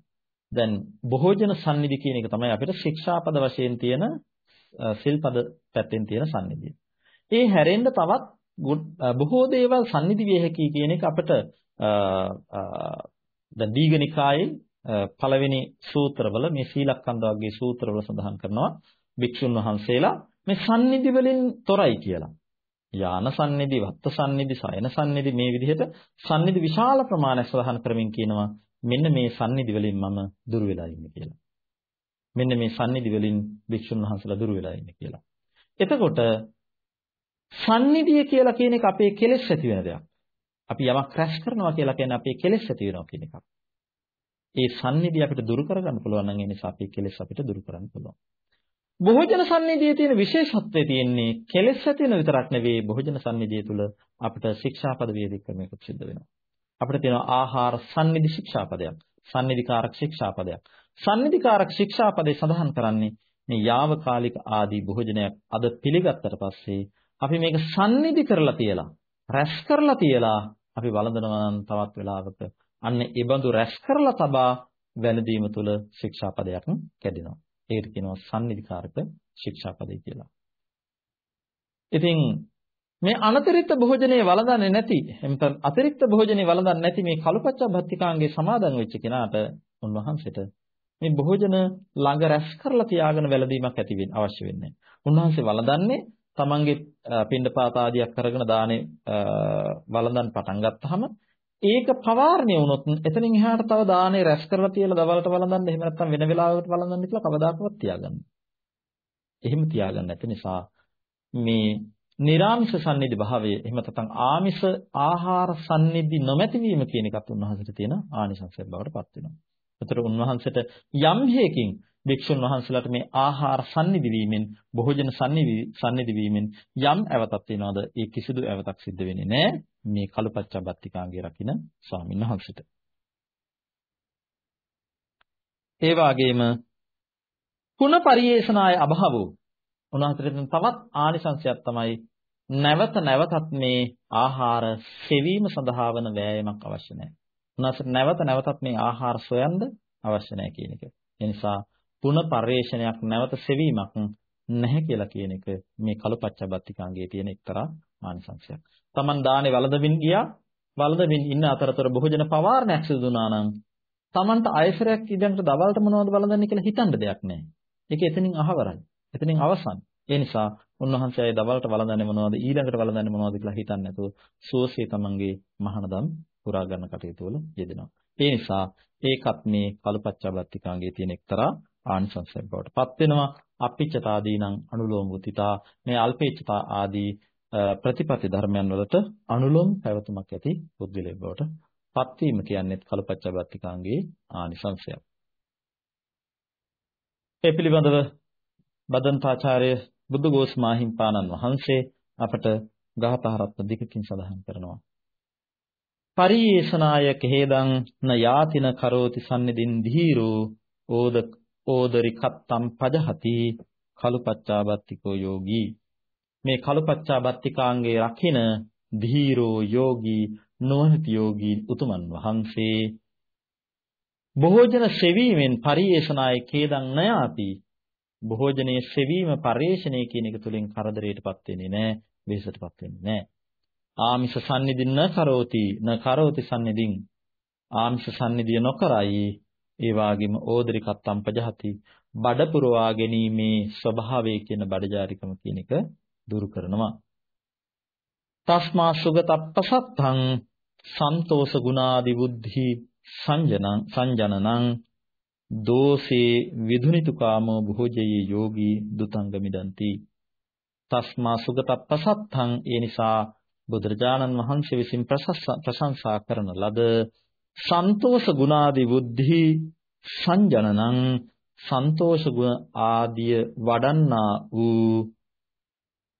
දැන් භෝජන සම්නිදි කියන එක තමයි අපිට ශික්ෂාපද වශයෙන් තියෙන සිල්පද පැත්තෙන් තියෙන සම්නිදිය. ඒ හැරෙන්න තවත් බොහෝ දේවල් සම්නිදි විය හැකි කියන එක අපිට දැන් දීඝනිකායේ පළවෙනි සූත්‍රවල මේ සීලක්ඛන්ද වගේ සූත්‍රවල සඳහන් කරනවා භික්ෂුන් වහන්සේලා මේ සම්නිදි වලින් තොරයි කියලා. යාන සම්නිදි, වත්ත සම්නිදි, සයන සම්නිදි මේ විදිහට සම්නිදි විශාල ප්‍රමාණයක් සඳහන් කරමින් කියනවා මෙන්න මේ සම්නිදි වලින් මම දුර වෙලා ඉන්නේ කියලා. මෙන්න මේ සම්නිදි වලින් භික්ෂුන් වහන්සේලා දුර වෙලා ඉන්නේ කියලා. එතකොට සම්නිදිය කියලා කියන එක අපේ කෙලෙස් ඇති වෙන දෙයක්. අපි යමක් රැස් කරනවා කියලා කියන්නේ අපේ කෙලෙස් ඇති වෙනවා කියන එකක්. ඒ සම්නිධිය අපිට දුරු කරගන්න පුළුවන් නම් ඒ නිසා අපේ කෙලෙස් අපිට දුරු කරන්න පුළුවන්. බොහෝජන සම්නිධියේ තියෙන විශේෂත්වය තියෙන්නේ කෙලෙස් ඇති වෙන විතරක් නෙවෙයි බොහෝජන සම්නිධිය තුල අපිට ශික්ෂාපද වේදික ක්‍රමයකට සිද්ධ වෙනවා. අපිට තියෙනවා ආහාර සම්නිධි ශික්ෂාපදයක්, සම්නිධිකාරක ශික්ෂාපදයක්. සම්නිධිකාරක ශික්ෂාපදේ සඳහන් කරන්නේ මේ යාවකාලික ආදී භෝජනයක් අද පිළිගත්තට පස්සේ අපි මේක සම්නිධි කරලා තියලා රැස් කරලා තියලා අපි වළඳනවා නම් තවත් වෙලාවක අන්න ඒ බඳු රැස් කරලා තබා වැළඳීම තුළ ශික්ෂාපදයක් කැඩෙනවා. ඒකට කියනවා සම්නිධිකාරක ශික්ෂාපදේ කියලා. ඉතින් මේ අනතිරික්ත භෝජනයේ වළඳන්නේ නැති එම්ත අතිරික්ත භෝජනයේ වළඳන්නේ නැති මේ කලුපච්ච භත්තිකාංගේ සමාදන් වෙච්ච කෙනාට උන්වහන්සේට මේ භෝජන ළඟ රැස් කරලා තියාගෙන වැළඳීමක් ඇති වෙන්න අවශ්‍ය වෙන්නේ. උන්වහන්සේ වළඳන්නේ තමන්ගේ පින්ඩපාත ආදියක් කරගෙන දානේ වළඳන් පටන් ගත්තාම ඒක පවාරණය වුණොත් එතනින් එහාට තව දානේ රැස් කරලා තියලා දවල්ට වළඳන්න එහෙම නැත්නම් වෙන වෙලාවකට වළඳන්න කියලා කවදාකවත් තියාගන්න. එහෙම තියාගන්න නැති නිසා මේ නිර්ආමිෂ සම්නිධි භාවය එහෙම නැත්නම් ආමිෂ ආහාර සම්නිධි නොමැති වීම කියන එකත් උන්වහන්සේට තියෙන ආනිසංසයක් බවට පත් වෙනවා. ඒතර උන්වහන්සේට යම් හේකින් භික්ෂුන් වහන්සේලාට මේ ආහාර සම්නිධි වීමෙන් භෝජන සම්නිධි සම්නිධි වීමෙන් යම් ඇවතක් වෙනවද ඒ කිසිදු ඇවතක් සිද්ධ වෙන්නේ නැහැ මේ කලුපච්චබත්තිකාංගේ රකින්න ස්වාමීන් වහන්සේට. ඒ වගේම පුන පරියේෂනාය අභවෝ උන්වහන්සේට තවත් ආනිසංශයක් තමයි නැවත නැවතත් මේ ආහාර සෙවීම සඳහා වන වෑයමක් අවශ්‍ය නැහැ. උන්වහන්සේට නැවත නැවතත් මේ ආහාර සොයන්න අවශ්‍ය නැහැ කියන එක. ඒ නිසා පුන පරිේශනයක් නැවත සෙවීමක් නැහැ කියලා කියන එක මේ කලුපච්චබත්තිකාංගයේ තියෙන එක්තරා ආනිසංශයක්. Taman දානේ වළඳමින් ගියා වළඳමින් ඉන්න අතරතුර බොහෝජන පවාරණයක් සිදු වුණා නම් Tamanට අයසරයක් ඉඳන්ට දවල්ට මොනවද වළඳන්නේ කියලා හිතන්න දෙයක් නැහැ. ඒක එතනින් අහවරයි. එතනින් අවසන්. ඒ නිසා උන්වහන්සේ අය දවල්ට වළඳන්නේ මොනවද? ඊළඟට වළඳන්නේ මොනවද කියලා හිතන්නේ නැතුව සුවසේ Tamanගේ මහානදම් පුරා ගන්න කටයුතු වල යෙදෙනවා. ඒ නිසා ඒකත් මේ කලුපච්චබත්තිකාංගයේ තියෙන එක්තරා ආනිසංසයක් බවට පත් වෙනවා. අපිච්චතාදීනං අනුලෝමුතිතා මේ අල්පේච්ඡතා ආදී ප්‍රතිපatti ධර්මයන් වලට අනුලෝම පැවතුමක් ඇති පුද්ගලයෙක් බවට පත්වීම කියන්නේ කලපච්චබත්තිකාංගේ ආනිසංසයක්. ඒ පිළිබඳව බදන්තාචාර්ය බුදුගෝස් මාහිම්පාණන් වහන්සේ අපට ගාථාරත්න දෙකකින් සඳහන් කරනවා. පරියේෂනාය කෙහෙදං න යාතින කරෝති සම්නිදින් ධීරෝ ඕද ඕදරි කත්තම් පජහති කලුපච්චාබත්තිකෝ යෝගී මේ කලුපච්චාබත්තිකාංගේ රකින ධීරෝ යෝගී නොහති යෝගී උතුමන් වහන්සේ බොහෝජන සෙවීමෙන් පරියේෂනාය කේදං නයාති බොහෝජනයේ සෙවීම පරිේශණය කියන එක තුලින් කරදරයටපත් වෙන්නේ නැහැ වෙහෙසටපත් වෙන්නේ නැහැ ආමිෂ සම්නිදින් න කරෝති න කරෝති සම්නිදින් ආමිෂ සම්නිදිය නොකරයි ඒ වාගේම ඕදරි කත්තම් පජහති. බඩ පුරවා ගැනීමේ ස්වභාවය කියන බඩජාරිකම කියන එක දුරු කරනවා. තස්මා සුගතප්පසත්තං සන්තෝෂ ගුණාදි බුද්ධි සංජනං සංජනනං දෝසේ විදුනිතුකාමෝ භෝජයේ යෝගී දුතංග මිදಂತಿ තස්මා සුගතප්පසත්තං ඒ නිසා බුදුරජාණන් වහන්සේ විසින් ප්‍රශංසා කරන ලද සන්තෝෂ ගුණාදි බුද්ධි සංජනනං සන්තෝෂ ගුණ ආදිය වඩන්නා වූ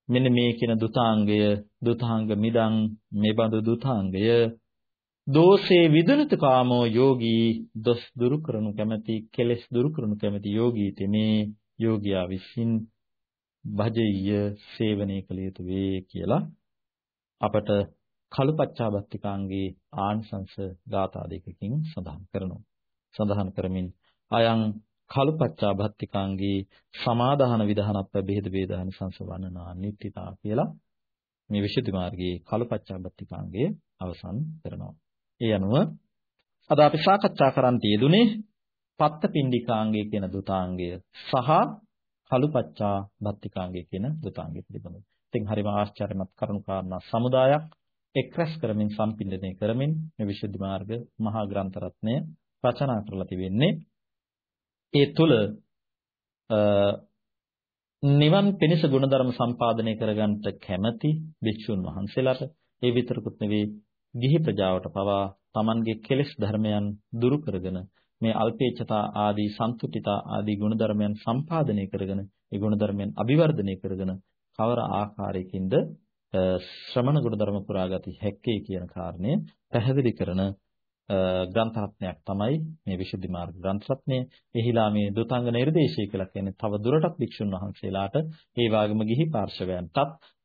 මෙන්න මේ කියන දුතාංගය දුතාංග මිදං මේ බඳු දුතාංගය දෝෂේ විදුනිත කාමෝ යෝගී දොස් දුරු කරනු කැමැති කෙලෙස් දුරු කරනු කැමැති යෝගී තෙමේ යෝගියා විසින් භජෙය්‍ය සේවනය කළ යුතු වේ කියලා අපට කලුපච්චාබත්තිකාංගේ ආංශංශ ගාථා දෙකකින් සඳහන් කරනවා. සඳහන් කරමින් අයං කලුපච්චාබත්තිකාංගේ සමාදාන විධානත්ව බෙහෙද වේදාන සංසවන්නනා නිත්‍තිතා කියලා මේ විශුද්ධි මාර්ගයේ කලුපච්චාබත්තිකාංගය අවසන් කරනවා. ඒ අනුව අද අපි සාකච්ඡා කරන් තියදුනේ පත්තපිණ්ඩිකාංගය කියන දුතාංගය සහ කලුපච්චා බත්තිකාංගය කියන දුතාංගය පිළිබඳව. ඉතින් හරිම ආශ්චර්යමත් කරුණු කාරණා සමුදායක් එක්රැස් කරමින් සම්පින්දනය කරමින් මේ විශුද්ධි මාර්ග මහා ග්‍රන්ථ රත්නය රචනා කරලා තිබෙන්නේ. ඒ තුල නිවන් පිණිස ගුණධර්ම සම්පාදනය කරගන්නට කැමැති භික්ෂුන් වහන්සේලාට ඒ විතරකුත් නෙවෙයි ගිහි ප්‍රජාවට පවා Tamanගේ කෙලෙස් ධර්මයන් දුරු කරගෙන මේ අල්පේච්ඡතා ආදී සන්තුටිතා ආදී ගුණධර්මයන් සම්පාදනය කරගෙන ඒ ගුණධර්මයන් අභිවර්ධනය කරගෙන කවර ආකාරයකින්ද ශ්‍රමණ ගුණධර්ම පුරාගත හැක්කේ කියන කාරණය පැහැදිලි කරන ග්‍රන්ථ රත්නයක් තමයි මේ විසුද්ධි මාර්ග ග්‍රන්ථ රත්නය. එහිලා මේ දුතාංග නිර්දේශය කියලා කියන්නේ තව දුරටත් භික්ෂුන් වහන්සේලාට ඒ වගේම ගිහි පාර්ශවයන්ටත්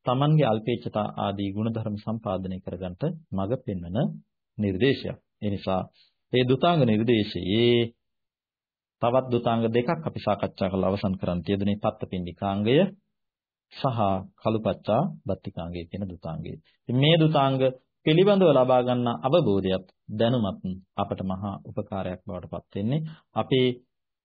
Tamanගේ අල්පේච්ඡතා ආදී ගුණධර්ම සම්පාදනය කරගන්නට මඟ පෙන්වන නිර්දේශයක්. ඒ නිසා මේ දුතාංග නිර්දේශයේ තවත් දුතාංග දෙකක් අපි සාකච්ඡා කරලා අවසන් කරන්න තියෙන්නේ පත්තපින්ඩිකාංගය සහ කලුපච්චා බත්තිකාංගය කියන දුතාංගය. ඉතින් මේ දුතාංග පිළිබඳව ලබා ගන්න අවබෝධයත් දැනුමත් අපට මහා උපකාරයක් බවට පත් වෙන්නේ. අපේ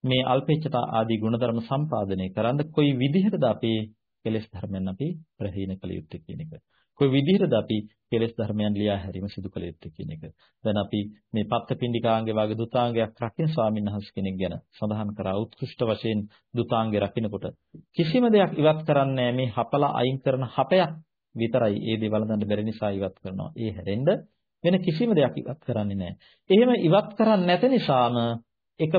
මේ අල්පේච්ඡතා ආදී ගුණධර්ම සම්පාදනය කරන්න කොයි විදිහටද අපේ කෙලෙස් ධර්මයන් අපි ප්‍රහීන කළ යුත්තේ කියන එක. කොයි විදිහටද අපි කෙලෙස් ධර්මයන් ලියා හැරීම සිදු කළ යුත්තේ කියන එක. දැන් අපි මේ පත්තපිණ්ඩිකාංගේ වගේ දුතාංගයක් රකින්න ස්වාමීන් වහන්සේ කෙනෙක් ගැන සඳහන් කරා උත්කෘෂ්ඨ වශයෙන් දුතාංගේ රකින්නකොට කිසිම දෙයක් ඉවත් කරන්නේ මේ හපලා අයින් කරන හපයක් විතරයි ඒ දේවල් ගන්න බැරි නිසා ඉවත් කරනවා. ඒ හැරෙන්න වෙන කිසිම දෙයක් ඉවත් කරන්නේ නැහැ. එහෙම ඉවත් කරන්නේ නැති නිසාම එක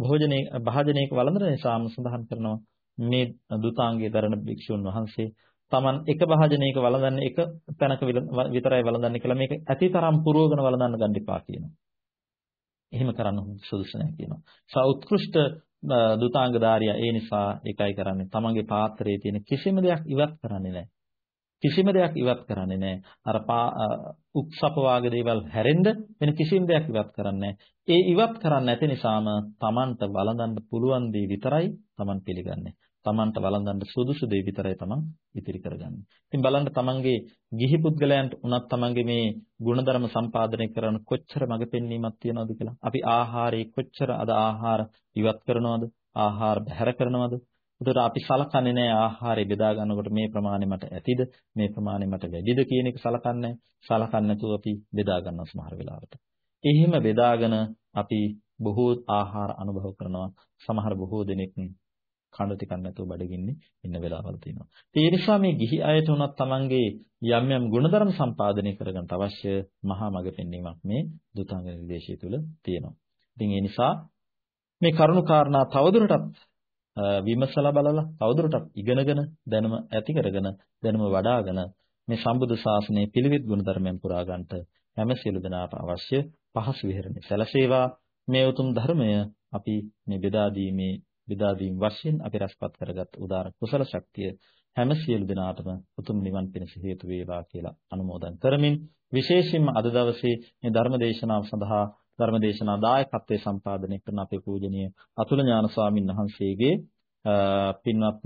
භෝජනයේ භාජනයක වළඳන නිසාම සඳහන් කරනවා මේ දුතාංගයේ දරණ භික්ෂුන් වහන්සේ Taman එක භාජනයක වළඳන්නේ එක තැනක විතරයි වළඳන්නේ කියලා මේක ඇතිතරම් පුරවගෙන වළඳන්න ගන්න එපා කියනවා. එහෙම කරන්න සුදුසු නැහැ කියනවා. සෞත්කෘෂ්ඨ දුතාංගධාරියා ඒ නිසා එකයි කරන්නේ තමන්ගේ පාත්‍රයේ තියෙන කිසිම දෙයක් ඉවත් කරන්නේ නැහැ. කිසිම දෙයක් ඉවත් කරන්නේ නැහැ. අර උක්සප වාගේ දේවල් හැරෙන්න වෙන කිසිම දෙයක් ඉවත් කරන්නේ ඒ ඉවත් කරන්නේ නැති නිසාම Tamanට වළඳන්න පුළුවන් දේ විතරයි Taman පිළිගන්නේ. Tamanට වළඳන්න සුදුසු දේ විතරයි Taman ඉතිරි කරගන්නේ. ඉතින් බලන්න Tamanගේ ගිහි පුද්ගලයන්ට උනත් Tamanගේ මේ ಗುಣධර්ම සම්පාදනය කරන කොච්චර මඟ පෙන්වීමක් තියනවද කියලා. අපි ආහාරයේ කොච්චර අද ආහාර ඉවත් කරනවද? ආහාර බැහැර කරනවද? උදේට අපි සලකන්නේ නැහැ ආහාරය බෙදා ගන්නකොට මේ ප්‍රමාණය මට ඇතිද මේ ප්‍රමාණය මට වැඩිද කියන එක සලකන්නේ සලකන්නේ නැතුව අපි බෙදා ගන්නවා සමහර වෙලාවට. එහෙම බෙදාගෙන අපි බොහෝ ආහාර අනුභව කරනවා. සමහර බොහෝ දෙනෙක් කඳ ටිකක් නැතුව බඩගින්නේ ඉන්න වෙලාවල් තියෙනවා. ඒ නිසා මේ ගිහි අයට උනත් Tamanගේ යම් යම් ගුණධර්ම සම්පාදනය කරගන්න අවශ්‍ය මහා මඟ පෙන්වීමක් මේ දුතාංග නිර්දේශය තුළ තියෙනවා. ඉතින් ඒ නිසා මේ කරුණු කාරණා තවදුරටත් විමසලා බලලා තවදුරටත් ඉගෙනගෙන දැනුම ඇති කරගෙන දැනුම වඩ아가න මේ සම්බුද්ධ ශාසනයේ පිළිවෙත් ගුණ ධර්මයන් පුරා ගන්නට හැම සියලු දෙනාට අවශ්‍ය පහසු විහරණේ සැලසේවා මේ උතුම් ධර්මය අපි මේ බෙදා දීමේ බෙදා දීම වශයෙන් අපි රැස්පත් කරගත් උදාර කුසල ශක්තිය හැම සියලු දෙනාටම උතුම් නිවන් පිණිස හේතු වේවා කියලා අනුමෝදන් කරමින් විශේෂයෙන්ම අද දවසේ මේ ධර්ම දේශනාව සඳහා ධර්ම දේශනා දායකත්වයේ සම්පාදනය කරන අපේ පූජනීය අතුල ඥාන ස්වාමින් වහන්සේගේ පින්වත්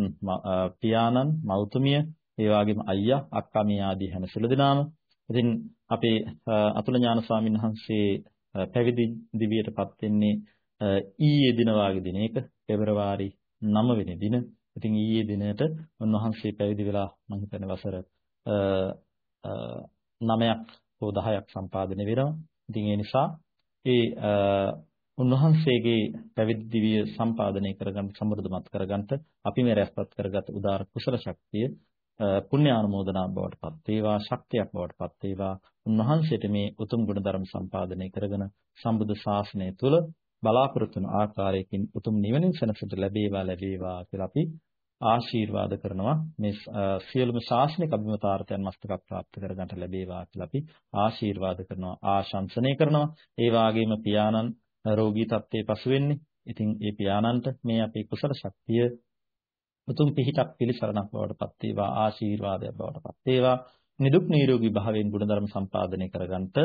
පියාණන් මෞතුමිය ඒ වගේම අයියා අක්කා මේ ආදී හැම සිළු දෙනාම. ඉතින් අපේ අතුල ඥාන ස්වාමින් වහන්සේ පැවිදි දිවියටපත් වෙන්නේ ඊයේ දින වාගේ දිනයක පෙබරවාරි 9 වෙනි දින. ඉතින් ඊයේ දිනට උන්වහන්සේ පැවිදි වෙලා මම හිතන්නේ වසර 9ක් හෝ 10ක් සම්පාදනය වෙනවා. ඉතින් ඒ නිසා ඒ උන්වහන්සේගේ පැවිදි දිවිය සම්පාදනය කරගන්න සමෘද්ධමත් කරගන්න අපි මේ රැස්පත් කරගත් උදාර කුසල ශක්තිය පුණ්‍ය ආනුමෝදනා බවට පත් වේවා ශක්තියක් බවට පත් වේවා උන්වහන්සේට මේ උතුම් ගුණධර්ම සම්පාදනය කරගෙන සම්බුද්ධ ශාසනය තුල බලාපොරොත්තු වන ආකාරයකින් උතුම් නිවනින් සැනසෙට ලැබේවා ලැබේවා කියලා අපි ආශිර්වාද කරනවා. මේ සියලුම ශාසනික අභිමතාර්ථයන් මස්තක ප්‍රාප්ත කරගන්නට ලැබේවා කියලා අපි ආශිර්වාද කරනවා ආශංසනය කරනවා. ඒ වාගේම පියාණන් රෝගී තත්ත්වයේ පසු වෙන්නේ. ඉතින් ඒ පියාණන්ට මේ අපේ කුසල ශක්තිය උතුම් පිහිටක් පිළිසරණක් බවට පත් වේවා ආශිර්වාදයක් බවට පත් වේවා. නිදුක් නිරෝගී භාවයෙන් ගුණධර්ම සම්පාදනය කරගන්නට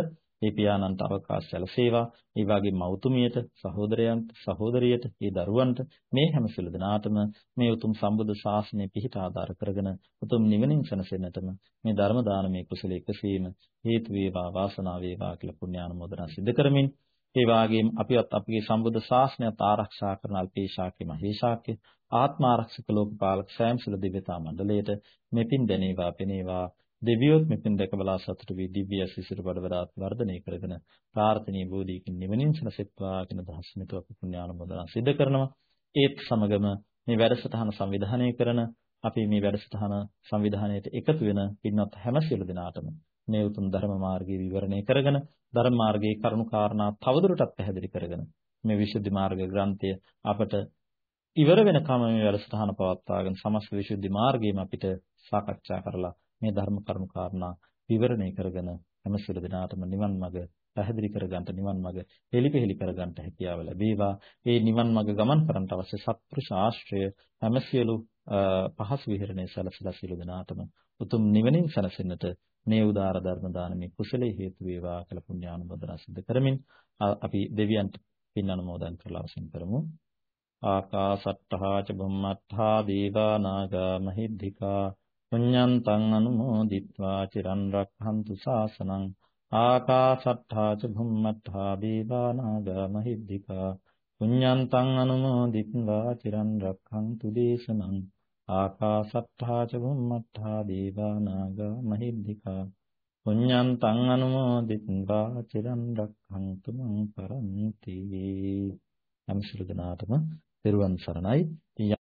ඒ පියාණන්ට අවකාශ සැලසේවා. ඒ වගේම මෞතුමියට, සහෝදරයන්ට, සහෝදරියට, ඒ දරුවන්ට මේ හැම සිළු දෙනාටම මේ උතුම් සම්බුද්ධ ශාසනය පිහිට ආධාර කරගෙන උතුම් නිවනින් සැනසෙන්නටම මේ ධර්ම දානමය කුසල එකසීම හේතු වේවා වාසනාව වේවා කියලා පුණ්‍යානුමෝදනා සිදු කරමින් ඒ වගේම අපිවත් අපගේ සම්බුද්ධ ශාසනයත් ආරක්ෂා කරන අල්පේශාක්‍ය මහේශාක්‍ය ආත්ම ආරක්ෂක ලෝකපාලක සෑම සිළු දිව්‍යතා මණ්ඩලයට මෙපින් දැනේවා පෙනේවා දෙවියොත් මෙතෙන් දැකබලා සතුටු වී දිව්‍ය සිසිරු බඩ වඩාත් වර්ධනය කරගෙන ප්‍රාර්ථනීය බෝධිකින් නිවනින් සනසෙත්වා කියන දහස් මෙතු අපි පුණ්‍යානුමෝදනා සිදු කරනවා. ඒත් සමගම මේ වැඩසටහන සංවිධානය කරන අපි මේ වැඩසටහන සංවිධානයට එකතු වෙන පින්වත් හැම සියලු දෙනාටම මේ උතුම් ධර්ම මාර්ගයේ විවරණය කරගෙන ධර්ම මාර්ගයේ කරුණු කාරණා තවදුරටත් පැහැදිලි කරගෙන මේ විසුද්ධි මාර්ග ග්‍රන්ථය අපට ඉවර වෙනකම් මේ වැඩසටහන පවත්වාගෙන සමස්ත විසුද්ධි මාර්ගයම අපිට සාකච්ඡා කරලා මේ ධර්ම කරුණු කාරණා විවරණය කරගෙන හැම සියලු දෙනාටම නිවන් මඟ පැහැදිලි කරගන්න නිවන් මඟ එලිපෙහෙලි කරගන්න හැකියාව ලැබේවා. ඒ නිවන් මඟ ගමන් කරන්නට අවශ්‍ය සත්පුරුෂ ආශ්‍රය හැම සියලු පහසු විහරණය සැලසලා සියලු දෙනාටම උතුම් නිවනින් සැනසෙන්නට මේ උදාර ධර්ම දානමේ කුසලයේ හේතු වේවා කියලා පුණ්‍යානුමෝදනා සිදු කරමින් අපි දෙවියන්ට පින් අනුමෝදන් කරලා අවසන් කරමු. ආකාසට්ඨා ච බුම්මට්ඨා දීවා නාග මහිද්దికා පුඤ්ඤන්තං අනුමෝදිත්වා චිරන් රක්ඛන්තු ශාසනං ආකාශට්ඨා ච භුම්මට්ඨා දීවානාග මහිද්దికා පුඤ්ඤන්තං අනුමෝදිත්වා චිරන් රක්ඛන්තු දේශනං ආකාශට්ඨා ච භුම්මට්ඨා දීවානාග මහිද්దికා පුඤ්ඤන්තං අනුමෝදිත්වා චිරන් රක්ඛන්තු මං පරන්ති යම් සිළු දනාතම පෙරවන් සරණයි